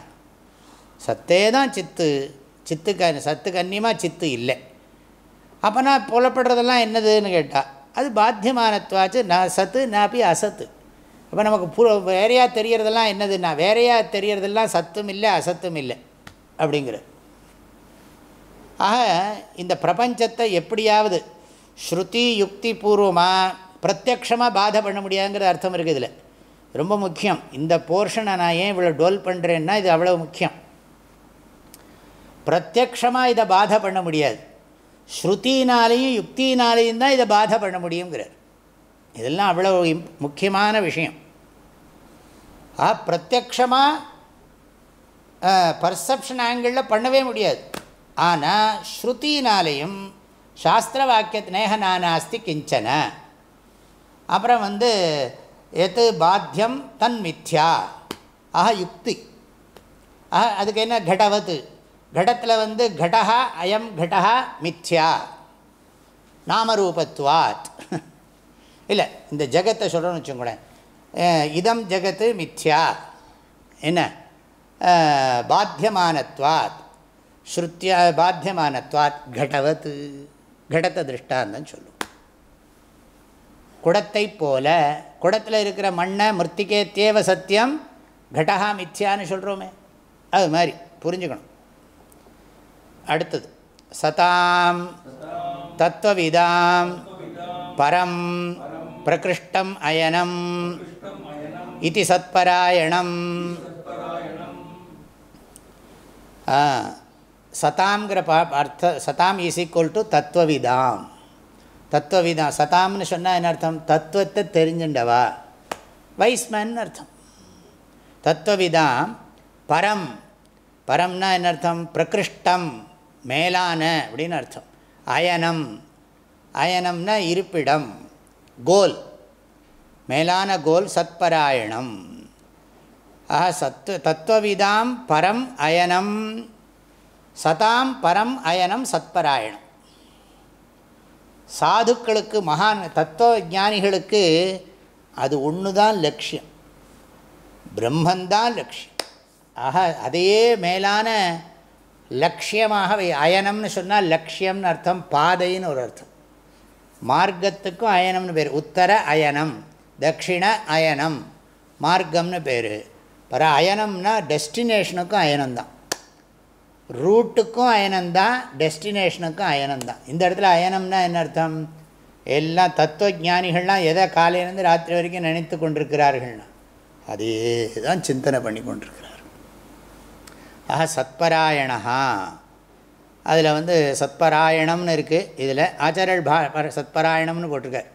சத்தே தான் சித்து சித்துக்கு சத்துக்கு அந்நியமாக சித்து இல்லை. அப்போனா புலப்படுறதெல்லாம் என்னதுன்னு கேட்டால் அது பாத்தியமானத்வாச்சு ந சத்து நாப்பி அசத்து. அப்போ நமக்கு பு வேறையாக தெரியறதெல்லாம் என்னதுன்னா வேறையாக தெரியறதெல்லாம் சத்தும் இல்லை அசத்தும் இல்லை அப்படிங்கிற ஆக இந்த பிரபஞ்சத்தை எப்படியாவது ஸ்ருதி யுக்தி பூர்வமாக பிரத்யக்ஷமாக பாதை பண்ண முடியாதுங்கிற அர்த்தம் இருக்குது இதில். ரொம்ப முக்கியம். இந்த போர்ஷனை நான் ஏன் இவ்வளோ டோல் பண்ணுறேன்னா இது அவ்வளோ முக்கியம். பிரத்யக்ஷமாக இதை பாதை பண்ண முடியாது. ஸ்ருத்தினாலேயும் யுக்தினாலேயும் தான் இதை பாதை பண்ண முடியுங்கிறார் இதெல்லாம் அவ்வளோ முக்கியமான விஷயம். ஆ பிரத்யக்ஷமாக பர்செப்ஷன் ஆங்கிளில் பண்ணவே முடியாது. ஆனால் ஸ்ருத்தினாலேயும் சாஸ்திர வாக்கிய நேக நானாஸ்தி கிஞ்சன. அப்புறம் வந்து எது பாத்தியம் தன் மித்யா. ஆஹா யுக்தி. ஆஹா அதுக்கு என்ன கடவது? கடத்தில் வந்து கடா அயம் கடா மித்யா. நாமரூபத்துவாத். இல்லை இந்த ஜகத்தை சொல்கிறோன்னு வச்சுக்கோங்களேன். இதம் ஜகத்து மித்யா என்ன? பாத்தியமானத்வாத். ஸ்ருத்தியா பாத்தியமானத்வாத் கடவத் கடத்தை திருஷ்டாந்தம் சொல்லும். குடத்தை போல குடத்தில் இருக்கிற மண்ணை மிருத்திகேத்தேவ சத்தியம் கடகா மித்யான்னு சொல்கிறோமே அது மாதிரி புரிஞ்சுக்கணும். அடுத்தது சதாம் தத்துவவிதாம் பரம் பிரகிருஷ்டம் அயனம் இது சத்பராயணம் ஆ, சதாம்ங்கிற பா அர்த்த சதாம் இஸ் ஈக்குவல் டு தத்துவவிதாம் தத்துவவிதாம் சதாம்னு சொன்னால் என்ன அர்த்தம்? தத்துவத்தை தெரிஞ்சுண்டவா? வைஸ்மேன் அர்த்தம். தத்துவவிதாம் பரம். பரம்னா என்ன அர்த்தம்? பிரகிருஷ்டம் மேலான அப்படின்னு அர்த்தம். அயனம். அயனம்னா இருப்பிடம். கோல். மேலான கோல் சத்பராயணம். ஆஹா சத்து தத்துவவிதாம் பரம் அயனம். சதாம் பரம் அயனம் சத்பராயணம். சாதுக்களுக்கு மகான் தத்துவ ஜானிகளுக்கு அது ஒன்று தான் லட்சியம். பிரம்மந்தான் லட்சியம். ஆக அதையே மேலான லட்சியமாக வை- அயனம்னு சொன்னால் லட்சியம்னு அர்த்தம் பாதைன்னு ஒரு அர்த்தம். மார்க்கத்துக்கும் அயனம்னு பேர் உத்தர அயனம். தட்சிண அயனம். மார்க்கம்னு பேர். பர அயனம்னா டெஸ்டினேஷனுக்கும் அயனம்தான். ரூட்டுக்கும் அயனம்தான் டெஸ்டினேஷனுக்கும் அயனம்தான். இந்த இடத்துல அயனம்னா என்ன அர்த்தம்? எல்லாம் தத்துவ ஞானிகள்லாம் எதை காலையிலேருந்து ராத்திரி வரைக்கும் நினைத்து கொண்டிருக்கிறார்கள்னா அதே தான் சிந்தனை பண்ணி கொண்டிருக்கிறார் ஆக சத்பராயணா அதில் வந்து சத்பராயணம்னு இருக்குது இதில் ஆச்சாரியர் பா பர- சத்பராயணம்னு போட்டிருக்கார்.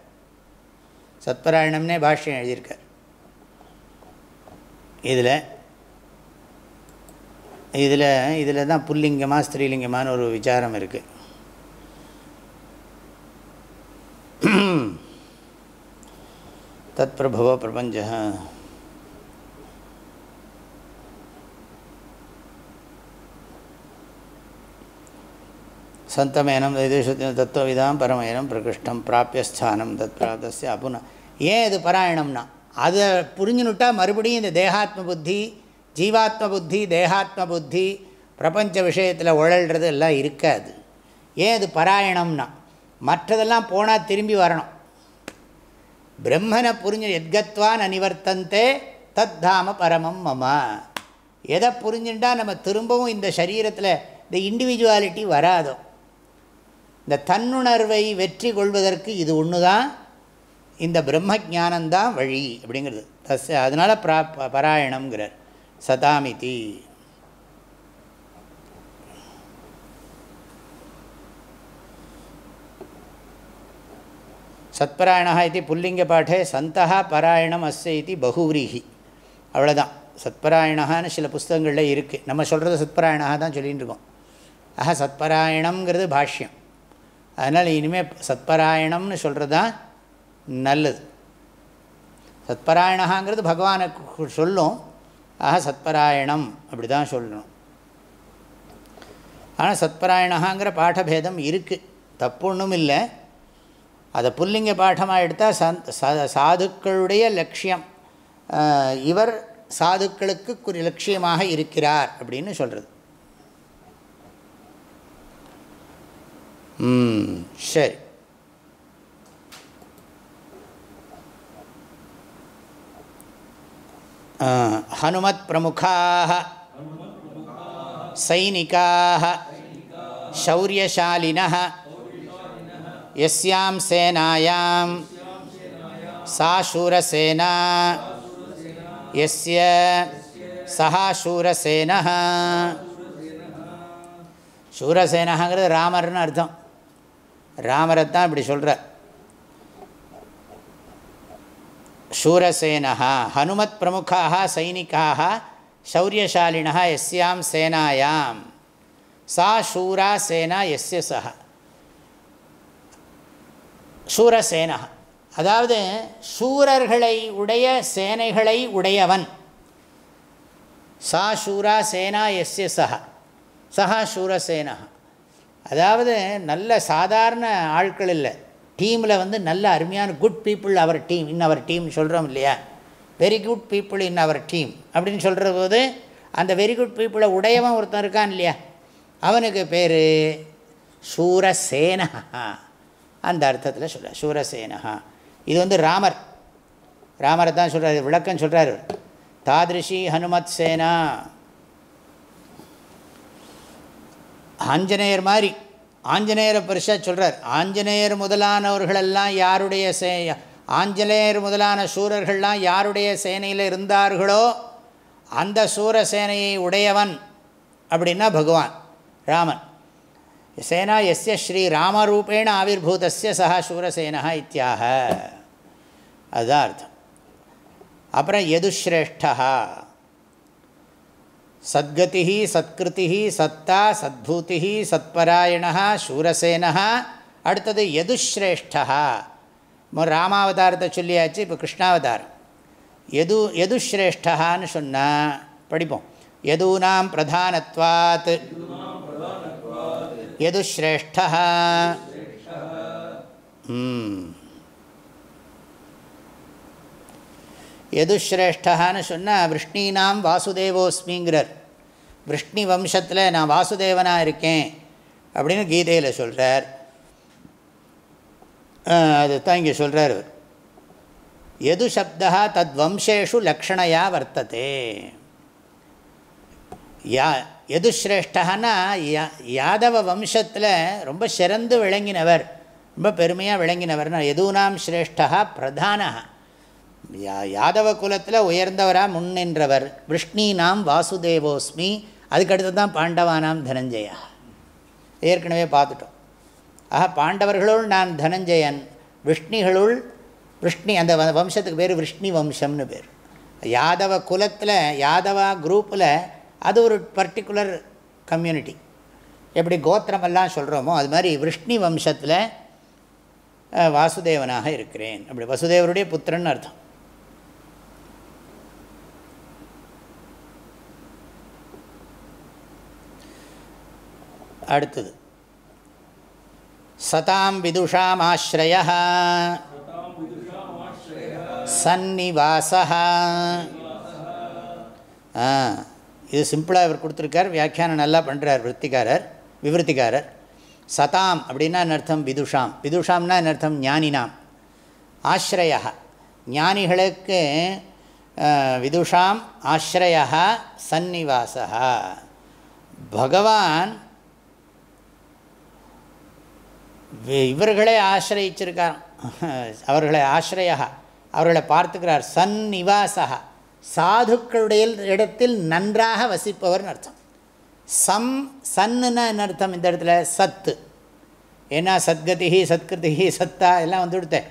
சத்பராயணம்னே பாஷ்யம் எழுதியிருக்கார். இதில் இதில் இதில் தான் புல்லிங்கமாக ஸ்திரீலிங்கமான்னு ஒரு விசாரம் இருக்குது தத் பிரபவோ பிரபஞ்ச சந்தமேனம் வைதேசத்தின தத்துவவிதாம் பரமயனம் பிரகிருஷ்டம் பிராபியஸ்தானம் தத் பிராப்தஸ்ய அபுன ஏன் இது பராயணம்னா? அதை புரிஞ்சுனுட்டா மறுபடியும் இந்த தேகாத்ம புத்தி ஜீவாத்ம புத்தி தேகாத்ம புத்தி பிரபஞ்ச விஷயத்தில் உழல்றது எல்லாம் இருக்காது. ஏன் இது பராயணம்னா? மற்றதெல்லாம் போனால் திரும்பி வரணும். பிரம்மனை புரிஞ்சு எத்கத்வான் அனிவர்த்தந்தே தத் தாம பரமம் மம. எதை புரிஞ்சுட்டா நம்ம திரும்பவும் இந்த சரீரத்தில் இந்த இண்டிவிஜுவாலிட்டி வராதோ? இந்த தன்னுணர்வை வெற்றி கொள்வதற்கு இது ஒன்று தான் இந்த பிரம்ம ஜானந்தான் வழி அப்படிங்கிறது. தஸ் அதனால் பிரா ப- பராயணம்ங்கிறார். சதாமிதி. சத்பராயணா இது புல்லிங்கபாட்டே சந்தா பராயணம் அஸ்ய இது பகுவிரீஹி அவ்வளோதான் சத்பராயணான்னு சில புஸ்தகங்களில் இருக்குது நம்ம சொல்கிறது சத்பராயணா தான் சொல்லிகிட்டு இருக்கோம். ஆஹா சத்பராயணம்ங்கிறது பாஷ்யம். அதனால் இனிமேல் சத்பராயணம்னு சொல்கிறது தான் நல்லது. சத்பராயணாங்கிறது பகவானை சொல்லும். ஆஹா சத்பராயணம் அப்படி தான் சொல்லணும். ஆனால் சத்பராயணாங்கிற பாடபேதம் இருக்குது தப்பு ஒன்றும் இல்லை அதை புல்லிங்க பாடமாக எடுத்தால் சந்த் சா- சாதுக்களுடைய லட்சியம். இவர் சாதுக்களுக்கு குறி லட்சியமாக இருக்கிறார் அப்படின்னு சொல்கிறது சரி ஆஹ், ஹனுமத் பிரமுகாக சைனிகாக शौर्यशालिनः यस्यां सेनायां सा शूरसेना यस्य सः शूरसेनः சூரசேனங்கிறது ராமர்னு அர்த்தம் ராமரை தான் இப்படி சொல்கிறார் சூரசேனா ஹனுமத் பிரமுகாக சைனிக்காக சௌரியசாலினா எஸ்யாம் சேனாயாம். சா சூரா சேனா எஸ்ய சா சூரசேனா அதாவது சூரர்களை உடைய சேனைகளை உடையவன். சா சூரா சேனா எஸ்ய சா சூரசேனா அதாவது நல்ல சாதாரண ஆட்கள் இல்லை. டீமில் வந்து நல்ல அருமையான good people our team in our team சொல்கிறோம் இல்லையா? Very good people in our team அப்படின்னு சொல்கிற போது அந்த வெரி குட் பீப்புளை உடையவன் ஒருத்தன் இருக்கான் இல்லையா? அவனுக்கு பேர் சூரசேனஹா அந்த அர்த்தத்தில் சொல்ல சூரசேனஹா இது வந்து ராமர். ராமரை தான் சொல்கிறார் விளக்கம் சொல்கிறார் தாதிருஷி ஹனுமத் சேனா. ஆஞ்சநேயர் மாதிரி ஆஞ்சநேயரை பெருசாக சொல்கிறார் ஆஞ்சநேயர் முதலானவர்களெல்லாம் யாருடைய சே ஆஞ்சநேயர் முதலான சூரர்கள்லாம் யாருடைய சேனையில் இருந்தார்களோ அந்த சூரசேனையை உடையவன் அப்படின்னா பகவான் ராமன். சேனா எஸ்ய ஸ்ரீ ராமரூபேண ஆவிர்பூதஸ்ய சஹா சூரசேனா இத்தியாக. அதுதான் அர்த்தம். அப்புறம் எதுஸ்ரேஷ்டா சத்கதி சத்கிருதி சத்தா சத்பூதி சத்பராயணா சூரசேனா அடுத்தது எதுஸ்ரேஷ்டா ராமாவதாரத்தை சொல்லியாச்சு இப்போ கிருஷ்ணாவதாரம். எது எதுஸ்ரேஷ்டான்னு சொன்னால் படிப்போம். எதூனாம் பிரதானத்வாத். எதுஸ்ரேஷ்டா எது எதுஸ்ரேஷ்டான்னு சொன்னால் விஷ்ணீனாம் வாசுதேவோஸ்மிங்கிறார். விஷ்ணி வம்சத்தில் நான் வாசுதேவனாக இருக்கேன் அப்படின்னு கீதையில் சொல்கிறார் அதுதான் இங்கே சொல்கிறார் எது சப்தா தத் வம்சேஷு லக்ஷணையா வர்த்ததே. யா எது ஸ்ரேஷ்டன்னா யா யாதவ வம்சத்தில் ரொம்ப சிறந்து விளங்கினவர். ரொம்ப பெருமையாக விளங்கினவர்னா எதுனாம் ஸ்ரேஷ்டா பிரதானா யாதவ குலத்தில் உயர்ந்தவராக முன்னின்றவர். விஷ்ணீனாம் வாசுதேவோஸ்மி. அதுக்கடுத்து தான் பாண்டவானாம் தனஞ்சயா. ஏற்கனவே பார்த்துட்டோம். ஆக பாண்டவர்களுள் நான் தனஞ்சயன். விஷ்ணிகளுள் விஷ்ணி அந்த வம்சத்துக்கு பேர் விஷ்ணி வம்சம்னு பேர். யாதவ குலத்தில் யாதவா குரூப்பில் அது ஒரு பர்டிகுலர் கம்யூனிட்டி. எப்படி கோத்திரமெல்லாம் சொல்கிறோமோ அது மாதிரி விஷ்ணி வம்சத்தில் வாசுதேவனாக இருக்கிறேன். அப்படி வசுதேவருடைய புத்திரன் அர்த்தம். அடுத்தது. சதாம் விதுஷாமாஸ்ரய சந்நிவாச இது சிம்பிளாக இவர் கொடுத்துருக்கார். வியாக்கியானம் நல்லா பண்ணுறார் விற்த்திக்காரர் விவருத்திக்காரர் சதாம் அப்படின்னா அர்த்தம்? விதுஷாம். விதுஷாம்னா அர்த்தம்? ஞானினாம். ஆஸ்ரயா ஞானிகளுக்கு விதுஷாம் ஆஸ்ரயா சந்நிவாச பகவான் இவர்களே ஆசிரியிச்சிருக்கார். அவர்களை ஆசிரியா அவர்களை பார்த்துக்கிறார். சன் நிவாசா சாதுக்களுடைய இடத்தில் நன்றாக வசிப்பவர்னு அர்த்தம். சம் சன்னுன்னா என்ன அர்த்தம் இந்த இடத்துல? சத்து. ஏன்னா சத்கதி சத்கிருதி சத்தா எல்லாம் வந்து கொடுத்தேன்.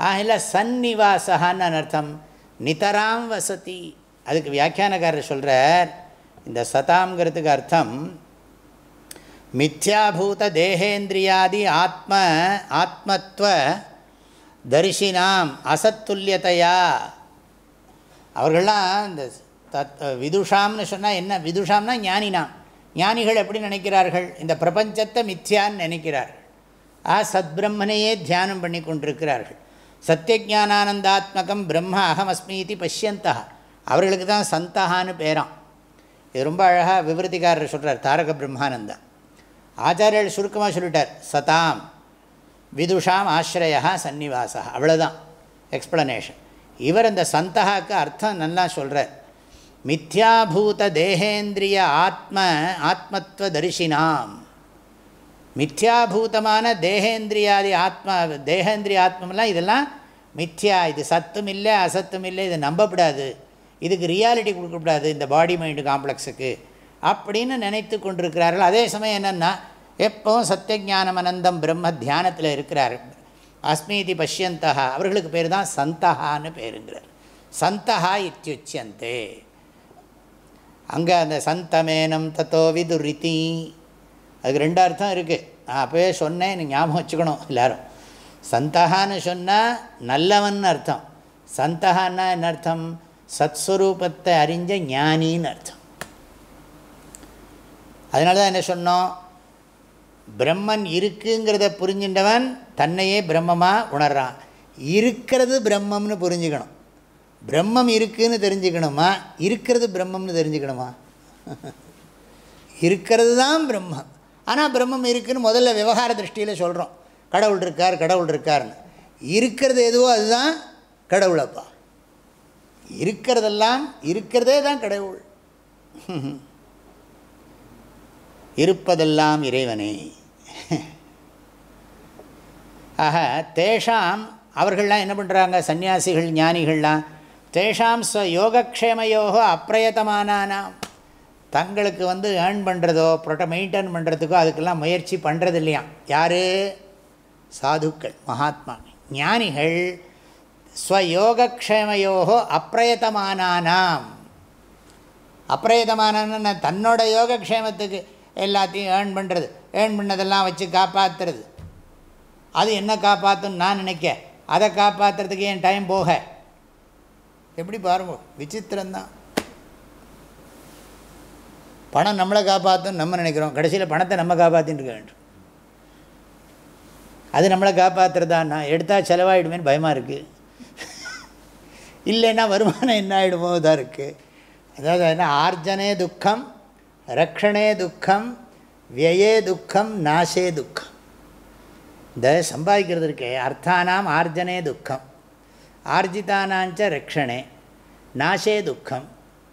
ஆ இல்லை சந்நிவாசகான்னு அர்த்தம்? நிதராம் வசதி. அதுக்கு வியாக்கியானக்காரர் சொல்கிறார் இந்த சதாங்கிறதுக்கு அர்த்தம் மித்யாபூத தேகேந்திரியாதி ஆத்ம ஆத்மத்துவ தரிசினாம் அசத்துல்யத்தையா அவர்கள்லாம் இந்த தத் விதுஷாம்னு சொன்னால் என்ன? விதுஷாம்னா ஞானினாம். ஞானிகள் எப்படி நினைக்கிறார்கள்? இந்த பிரபஞ்சத்தை மித்யான்னு நினைக்கிறார்கள் ஆ சத்பிரம்மனையே தியானம் பண்ணி கொண்டிருக்கிறார்கள். சத்தியஜானானந்தாத்மகம் பிரம்ம அகமஸ்மீதி பஷ்யந்தா. அவர்களுக்கு தான் சந்தகான்னு பேராம். இது ரொம்ப அழகாக விவருத்திக்காரர் சொல்கிறார் தாரக பிரம்மானந்தா. ஆச்சாரியர்கள் சுருக்கமாக சொல்லிட்டார். சதாம் விதுஷாம் ஆசிரயா சன்னிவாசா அவ்வளோதான் எக்ஸ்ப்ளனேஷன் இவர் இந்த சந்தகாக்கு அர்த்தம் நல்லா சொல்கிறார் மித்யாபூத தேகேந்திரிய ஆத்ம ஆத்மத்துவ தரிசினாம். மித்யாபூதமான தேகேந்திரியாதி ஆத்மா தேகேந்திரிய ஆத்மெல்லாம் இதெல்லாம் மித்யா. இது சத்தும் இல்லை அசத்தும் இல்லை இதை நம்பப்படாது. இதுக்கு ரியாலிட்டி கொடுக்கக்கூடாது இந்த பாடி மைண்டு காம்ப்ளெக்ஸுக்கு அப்படின்னு நினைத்து கொண்டிருக்கிறார்கள். அதே சமயம் என்னென்னா எப்பவும் சத்தியஜானம் அனந்தம் பிரம்ம தியானத்தில் இருக்கிறார் அஸ்மீதி பஷ்யந்தா அவர்களுக்கு பேர் தான் சந்தகான்னு பேருங்கிறார். சந்தகா இத்தியுச்சியந்தே அங்கே அந்த சந்தமேனம் தத்தோ விதுரித்தி அதுக்கு ரெண்டு அர்த்தம் இருக்குது நான் அப்போவே சொன்னேன் ஞாபகம் வச்சுக்கணும் எல்லோரும். சந்தகான்னு சொன்னால் நல்லவன் அர்த்தம். சந்தகான்னா என்ன அர்த்தம்? சத்ஸ்வரூபத்தை அறிஞ்ச ஞானின்னு அர்த்தம். அதனால தான் என்ன சொன்னோம்? பிரம்மன் இருக்குங்கிறத புரிஞ்சின்றவன் தன்னையே பிரம்மமாக உணர்றான். இருக்கிறது பிரம்மம்னு புரிஞ்சுக்கணும். பிரம்மம் இருக்குதுன்னு தெரிஞ்சுக்கணுமா? இருக்கிறது பிரம்மம்னு தெரிஞ்சுக்கணுமா? இருக்கிறது தான் பிரம்மம். ஆனால் பிரம்மம் இருக்குதுன்னு முதல்ல விவகார திருஷ்டியில் சொல்கிறோம் கடவுள் இருக்கார் கடவுள் இருக்கார்னு. இருக்கிறது எதுவோ அதுதான் கடவுளப்பா. இருக்கிறதெல்லாம் இருக்கிறதே தான் கடவுள். இருப்பதெல்லாம் இறைவனே. ஆக தேஷாம் அவர்கள்லாம் என்ன பண்ணுறாங்க சன்னியாசிகள் ஞானிகள்லாம் தேஷாம் ஸ்வ யோகக்ஷேமையோகோ அப்பிரயத்தமானானாம் தங்களுக்கு வந்து ஏர்ன் பண்ணுறதோ ப்ரொட்ட மெயின்டைன் பண்ணுறதுக்கோ அதுக்கெல்லாம் முயற்சி பண்ணுறது இல்லையா யார்? சாதுக்கள் மகாத்மா ஞானிகள் ஸ்வயோகக்ஷேமையோகோ அப்பிரயத்தமானானாம் அப்பிரயத்தமானான்னு தன்னோட யோகக்ஷேமத்துக்கு எல்லாத்தையும் ஏர்ன் பண்ணுறது ஏர்ன் பண்ணதெல்லாம் வச்சு காப்பாற்றுறது அது என்ன காப்பாற்றுன்னு நான் நினைக்க. அதை காப்பாற்றுறதுக்கு என் டைம் போக. எப்படி பாருங்க விசித்திரம்தான். பணம் நம்மளை காப்பாற்றும் நம்ம நினைக்கிறோம். கடைசியில் பணத்தை நம்ம காப்பாற்றின்னு இருக்க வேண்டும். அது நம்மளை காப்பாற்றுறதான்னா எடுத்தால் செலவாயிடுமேன்னு பயமாக இருக்குது இல்லைன்னா வருமானம் என்ன ஆகிடுமோ தான் இருக்குது அதாவது என்ன? ஆர்ஜனே துக்கம். ரக்ஷணே துக்கம் வியே துக்கம் நாசே துக்கம். இந்த சம்பாதிக்கிறது இருக்கே அர்த்தானாம் ஆர்ஜனே துக்கம். ஆர்ஜிதானாஞ்ச ரக்ஷணே நாசே துக்கம்.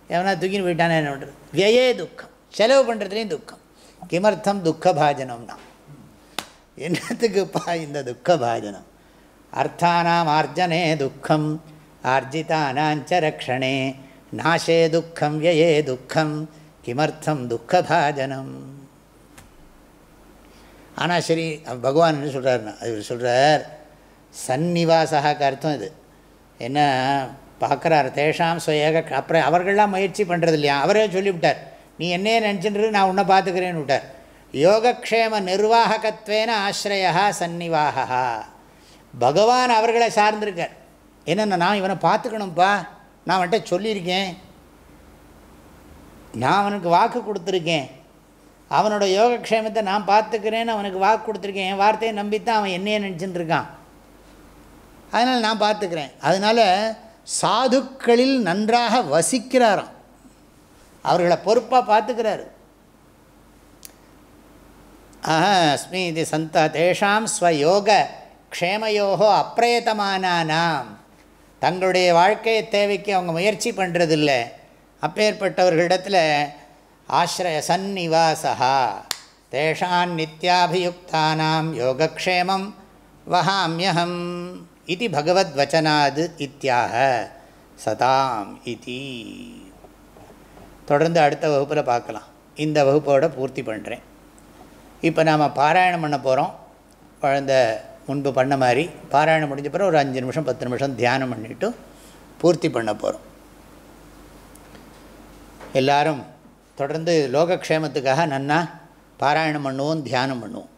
எவனா தூக்கின்னு போயிட்டானே என்ன பண்ணுறது வியே துக்கம். செலவு பண்ணுறதுலேயும் துக்கம். கிமர்த்தம் துக்க பாஜனம்னா என்னத்துக்குப்பா இந்த துக்க பாஜனம் அர்த்தானாம் ஆர்ஜனே துக்கம் ஆர்ஜிதானாஞ்ச ரக்ஷணே நாசே துக்கம் வியே துக்கம். கிமர்த்தம் துக்கபாஜனம் ஆனால் சரி பகவான் என்ன சொல்கிறாருன்னா அது சொல்கிறார் சந்நிவாசகாக்கு அர்த்தம் இது. என்ன பார்க்குறாரு தேஷாம் சுயக அப்புறம் அவர்கள்லாம் முயற்சி பண்ணுறது இல்லையா? அவரே சொல்லிவிட்டார் நீ என்னையே நினச்சின்றது நான் உன்னை பார்த்துக்கிறேன்னு விட்டார். யோகக்ஷேம நிர்வாகத்துவேன ஆசிரயா சந்நிவாகா பகவான் அவர்களை சார்ந்திருக்கார். என்னென்ன நான் இவனை பார்த்துக்கணும்ப்பா நான் வந்துட்டு சொல்லியிருக்கேன். நான் அவனுக்கு வாக்கு கொடுத்துருக்கேன். அவனோட யோகக்ஷேமத்தை நான் பார்த்துக்கிறேன்னு அவனுக்கு வாக்கு கொடுத்துருக்கேன். என் வார்த்தையை நம்பித்தான் அவன் என்னையே நினச்சிட்டு இருக்கான் அதனால் நான் பார்த்துக்கிறேன். அதனால் சாதுக்களில் நன்றாக வசிக்கிறாராம். அவர்களை பொறுப்பாக பார்த்துக்கிறாரு. ஆஹா அஸ்மி இது சந்தா தேஷாம் ஸ்வயோக க்ஷேமயோகோ அப்பிரயத்தமானானாம் தங்களுடைய வாழ்க்கையை தேவைக்கு அவங்க முயற்சி பண்ணுறதில்ல அப்பேற்பட்டவர்களிடத்தில் ஆசிரய சந்நிவாசா தேஷான் நித்யாபியுக்தானாம் யோகக்ஷேமம் வகாமியகம் இது பகவத்வச்சனாது இத்தியாக சதாம் இதி. தொடர்ந்து அடுத்த வகுப்பில் பார்க்கலாம். இந்த வகுப்போட பூர்த்தி பண்ணுறேன் இப்போ நாம் பாராயணம் பண்ண போகிறோம் குழந்த முன்பு பண்ண மாதிரி பாராயணம் முடிஞ்ச பிறகு ஒரு அஞ்சு நிமிஷம் பத்து நிமிஷம் தியானம் பண்ணிவிட்டு பூர்த்தி பண்ண போகிறோம் எல்லாரும் தொடர்ந்து லோகக்ஷேமத்துக்காக நன்னா பாராயணம் பண்ணுவோம் தியானம் பண்ணுவோம்.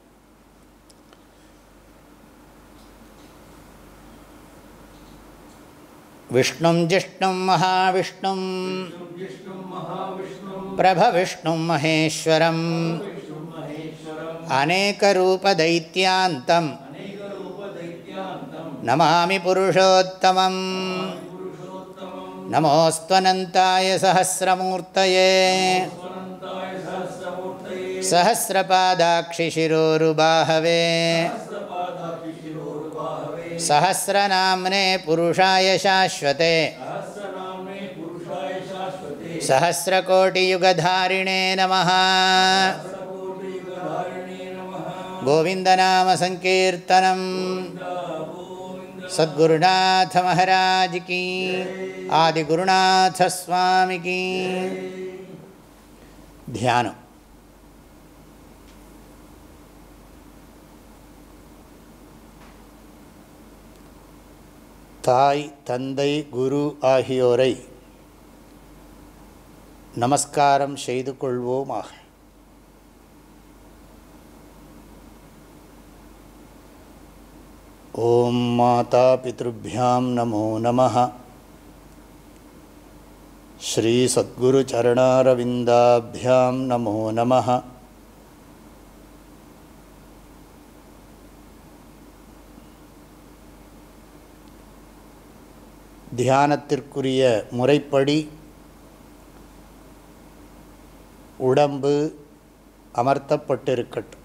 விஷ்ணும் ஜிஷ்ணும் மகாவிஷ்ணும் பிரபவிஷ்ணும் மகேஸ்வரம் அநேகரூபதைத்தியாந்தம் நமாமி अनेकरूपदैत्यान्तं नमामि पुरुषोत्तमम् पुरुषोत्तमं नमोऽस्त्वनन्ताय सहस्रमूर्तये स्वनन्ताय सहस्रमूर्तये सहस्रपादाक्षिशिरोरुबाहवे सहस्रपादाभिशिरोरुबाहवे सहस्रनाम्ने पुरुषाय शाश्वते सहस्रनाम्ने पुरुषाय शाश्वते सहस्रकोटियुगधारिणे नमः सहस्रकोटियुगधारिणे नमः गोविन्दनामसङ्कीर्तनम् சத்குருநாத மகாராஜ் கீ. ஆதிகுருநாத சுவாமி கீ தியானம். தாய் தந்தை குரு ஆகியோரை நமஸ்காரம் செய்து கொள்வோமாக. ॐ मातापितृभ्यां नमो नमः श्रीसद्गुरुचरणारविन्दाभ्यां नमो नमः தியானத்திற்குரிய முறைப்படி உடம்பு அமர்த்தப்பட்டிருக்கட்டும்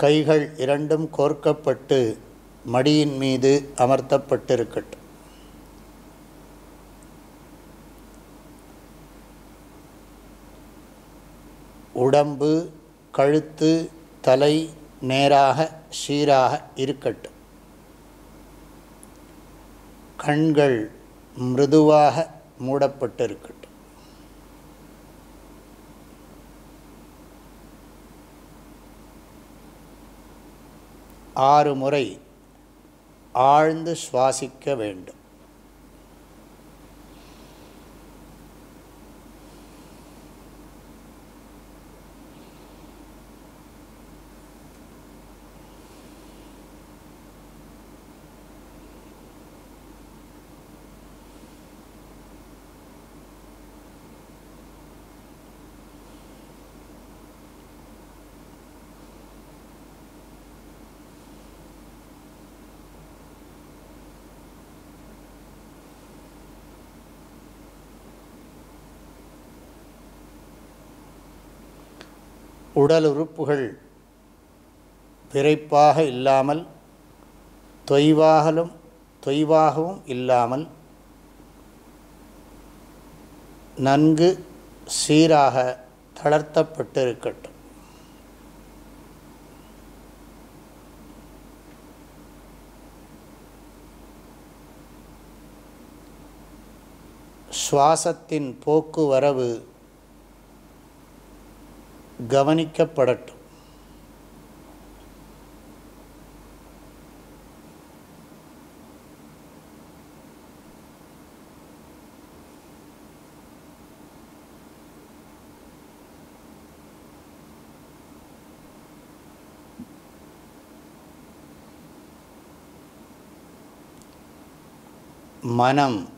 கைகள் இரண்டும் கோர்க்கப்பட்டு மடியின் மீது அமர்த்தப்பட்டிருக்கட்டும். உடம்பு கழுத்து தலை நேராக சீராக இருக்கட்டும். கண்கள் மிருதுவாக மூடப்பட்டிருக்கட்டும். ஆறு முறை ஆழ்ந்து சுவாசிக்க வேண்டும். உடல் உறுப்புகள் விரைப்பாக இல்லாமல் தொய்வாகலும் தொய்வாகவும் இல்லாமல் நன்கு சீராக தளர்த்தப்பட்டிருக்கட்டும். சுவாசத்தின் போக்குவரவு கவனிக்கப்படட்டும். மனம்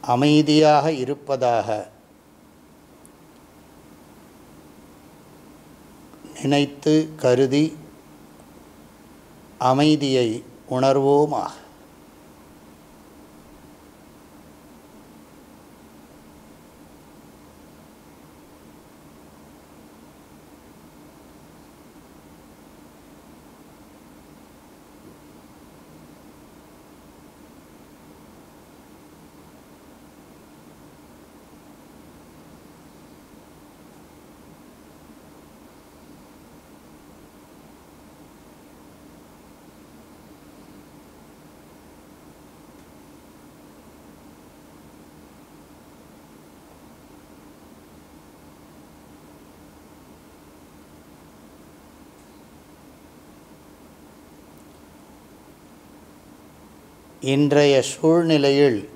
அமைதியாக இருப்பதாக நினைத்து கருதி அமைதியை உணர்வோமாக. இன்றைய சூழ்நிலையில்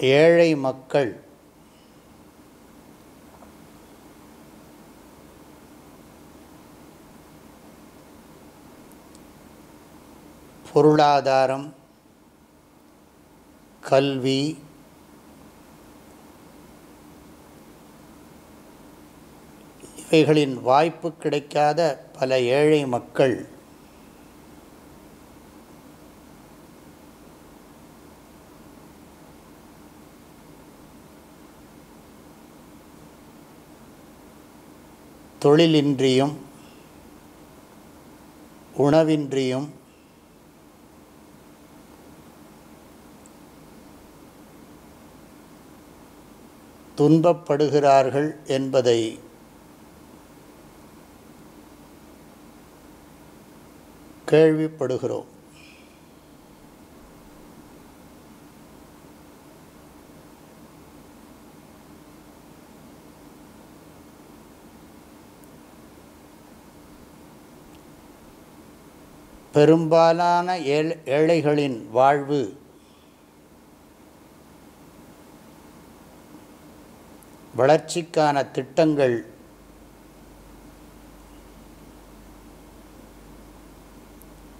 ஏழை மக்கள் பொருளாதாரம் கல்வி இவைகளின் வாய்ப்பு கிடைக்காத பல ஏழை மக்கள் தொழிலின்றியும் உணவின்றியும் துன்பப்படுகிறார்கள் என்பதை கேள்விப்படுகிறோம். பெரும்பாலான ஏழ் ஏழைகளின் வாழ்வு வளர்ச்சிக்கான திட்டங்கள்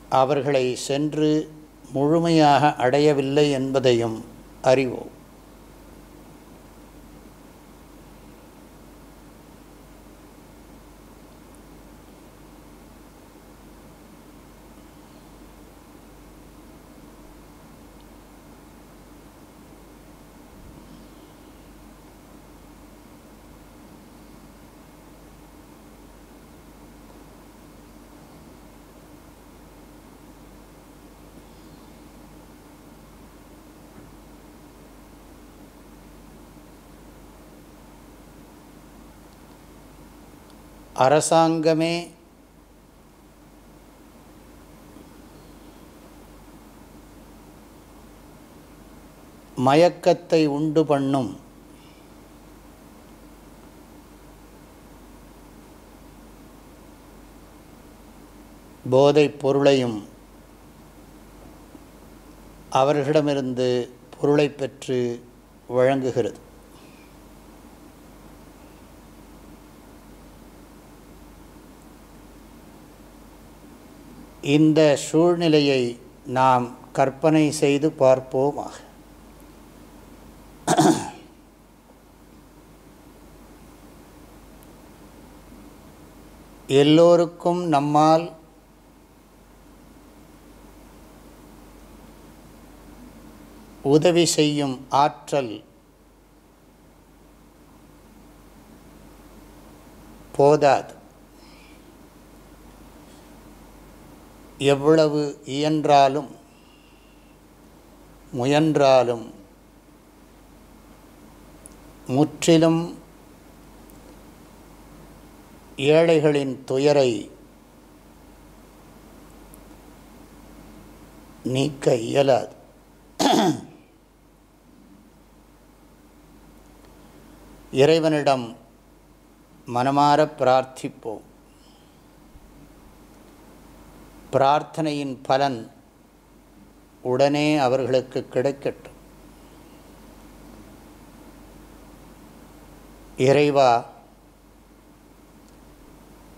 அவர்களை சென்று முழுமையாக அடையவில்லை என்பதையும் அறிவோம். அரசாங்கமே மயக்கத்தை உண்டு பண்ணும். போதைப் பொருளையும் அவர்களிடமிருந்து பொருளை பெற்று வழங்குகிறது. இந்த சூழ்நிலையை நாம் கற்பனை செய்து பார்ப்போமாக. எல்லோருக்கும் நம்மால் உதவி செய்யும் ஆற்றல் போதாது. எவ்வளவு இயன்றாலும் முயன்றாலும் முற்றிலும் ஏழைகளின் துயரை நீக்க இயலாது. இறைவனிடம் மனமாற பிரார்த்திப்போம். பிரார்த்தனையின் பலன் உடனே அவர்களுக்கு கிடைக்கட்டும். இறைவா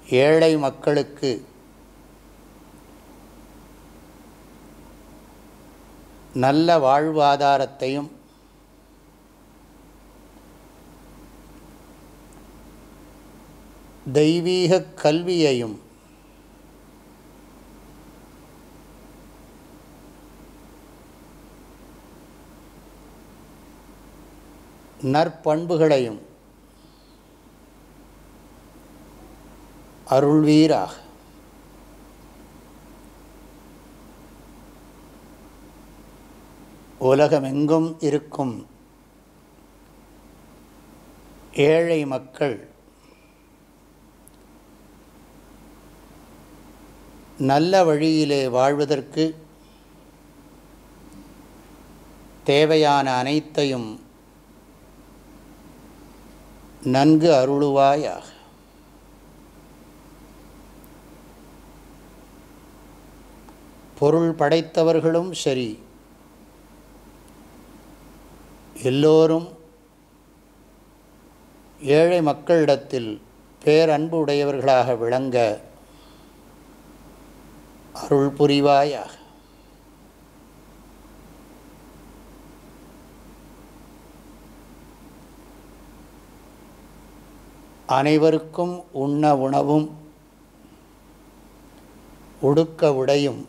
ஏழை மக்களுக்கு நல்ல வாழ்வாதாரத்தையும் தெய்வீக கல்வியையும் நற்பண்புகளையும் அருள்வீராக. உலகமெங்கும் இருக்கும் ஏழை மக்கள் நல்ல வழியிலே வாழ்வதற்கு தேவையான அனைத்தையும் நன்கு அருளுவாயாக. பொருள் படைத்தவர்களும் சரி. எல்லோரும் ஏழை மக்களிடத்தில் பேரன்பு உடையவர்களாக விளங்க அருள் புரிவாயாக. அனைவருக்கும் உண்ண உணவும் உடுக்க உடையும்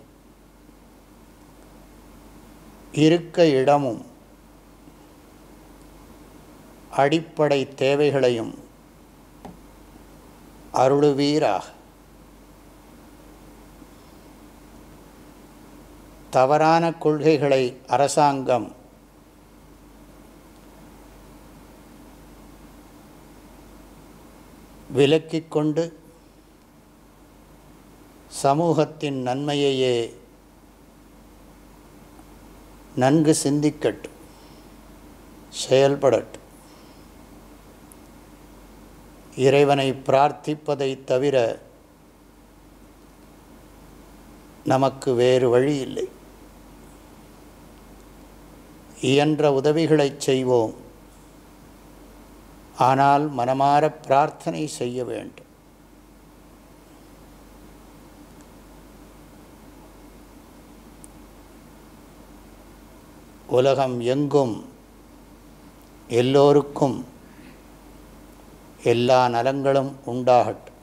இருக்க இடமும் அடிப்படை தேவைகளையும் அருளுவீராக. தவறான கொள்கைகளை அரசாங்கம் விலக்கிக் கொண்டு சமூகத்தின் நன்மையையே நன்கு சிந்திக்கட்டும் செயல்படட்டும். இறைவனை பிரார்த்திப்பதை தவிர நமக்கு வேறு வழி இல்லை இயன்ற உதவிகளைச் செய்வோம். ஆனால் மனமார பிரார்த்தனை செய்ய வேண்டும். உலகம் எங்கும் எல்லோருக்கும் எல்லா நலங்களும் உண்டாகட்டும்.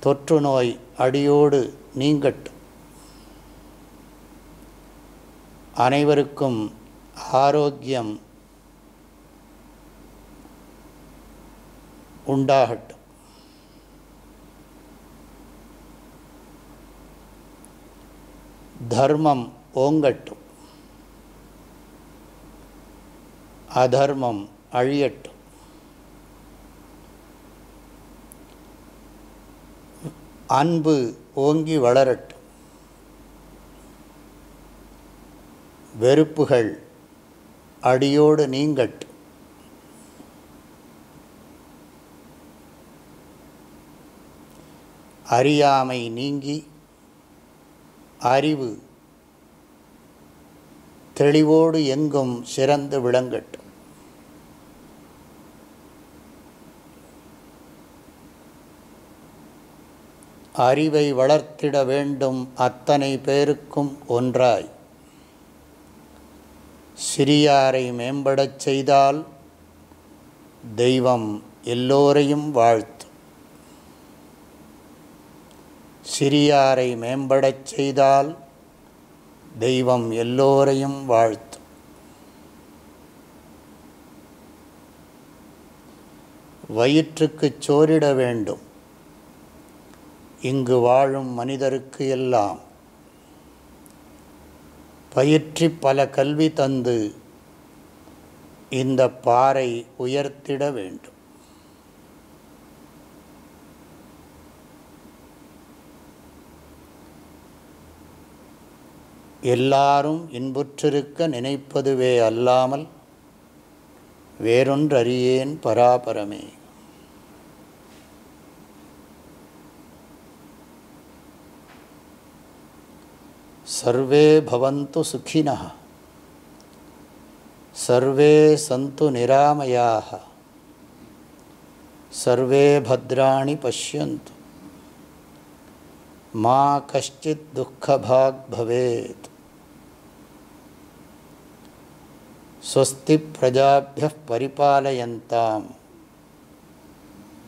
தொற்று நோய் அடியோடு நீங்கட்டும். அனைவருக்கும் ஆரோக்கியம் உண்டாகட்டும். தர்மம் ஓங்கட்டும். அதர்மம் அழியட்டும். அன்பு ஓங்கி வளரட்டும். வெறுப்புகள் அடியோடு நீங்கட்டும். அறியாமை நீங்கி அறிவு தெளிவோடு எங்கும் சிறந்து விளங்கட்டும். அறிவை வளர்த்திட வேண்டும் அத்தனை பேருக்கும் ஒன்றாய். சிறியாரை மேம்படச் செய்தால் தெய்வம் எல்லோரையும் வாழ்த்தும். சிறியாரை மேம்படச் செய்தால் தெய்வம் எல்லோரையும் வாழ்த்தும். வயிற்றுக்குச் சோரிட வேண்டும். இங்கு வாழும் மனிதருக்கு எல்லாம் பயிற்றி பல கல்வி தந்து இந்த பாறை உயர்த்திட வேண்டும். எல்லாரும் இன்புற்றிருக்க நினைப்பதுவே அல்லாமல் வேறொன்றறியேன் பராபரமே. சர்வே பவந்து சுகினः சர்வே சந்து நிராமயாக சர்வே பத்ராணி பசியந்து மா கஷ்டித் துக்கபாக் பவேத். ஸ்வஸ்தி பிரஜாபிய பரிபாலயந்தாம்.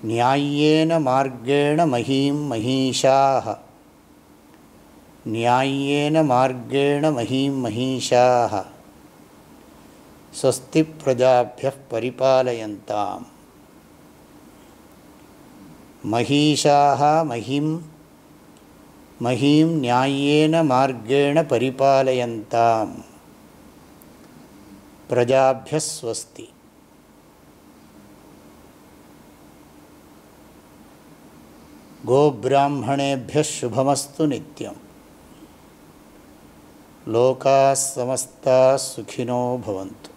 நியாயேன மார்க்கேண மகீம் மகிஷாக நியாயேன மார்க்கேண மகீம் மகிஷாக ஸ்வஸ்தி பிரஜாபிய பரிபாலயந்தாம். மகிஷாக மகிம் மகீம் நியாயேன மார்க்கேண பரிபாலயந்தாம். परिपालयन्ताम् प्रजाभ्यस्वस्ति। गोब्राह्मणेभ्यः शुभमस्तु नित्यं लोकाः समस्ताः सुखिनो भवन्तु।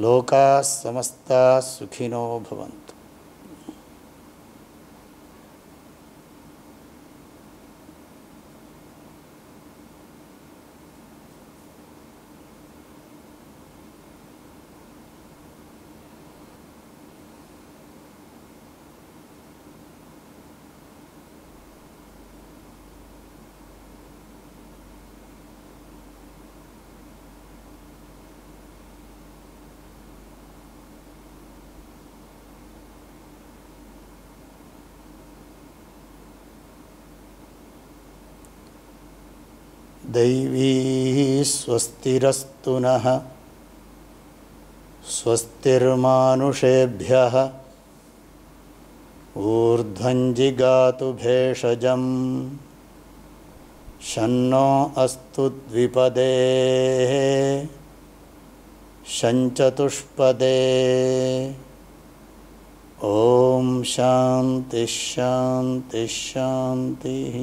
लोकाः समस्ताः सुखिनो भवन्तु। दैवी स्वस्तिरस्तु नः। स्वस्तिर्मानुषेभ्यः। ऊर्ध्वञ्जिगातु भेषजं शन्नो अस्तु द्विपदेः। शञ्चतुष्पदे। ॐ शान्तिः शान्तिः शान्तिः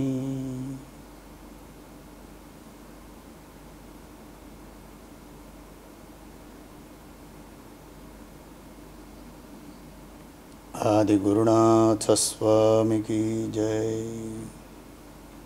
आदिगुरुनाथ स्वामी की जय।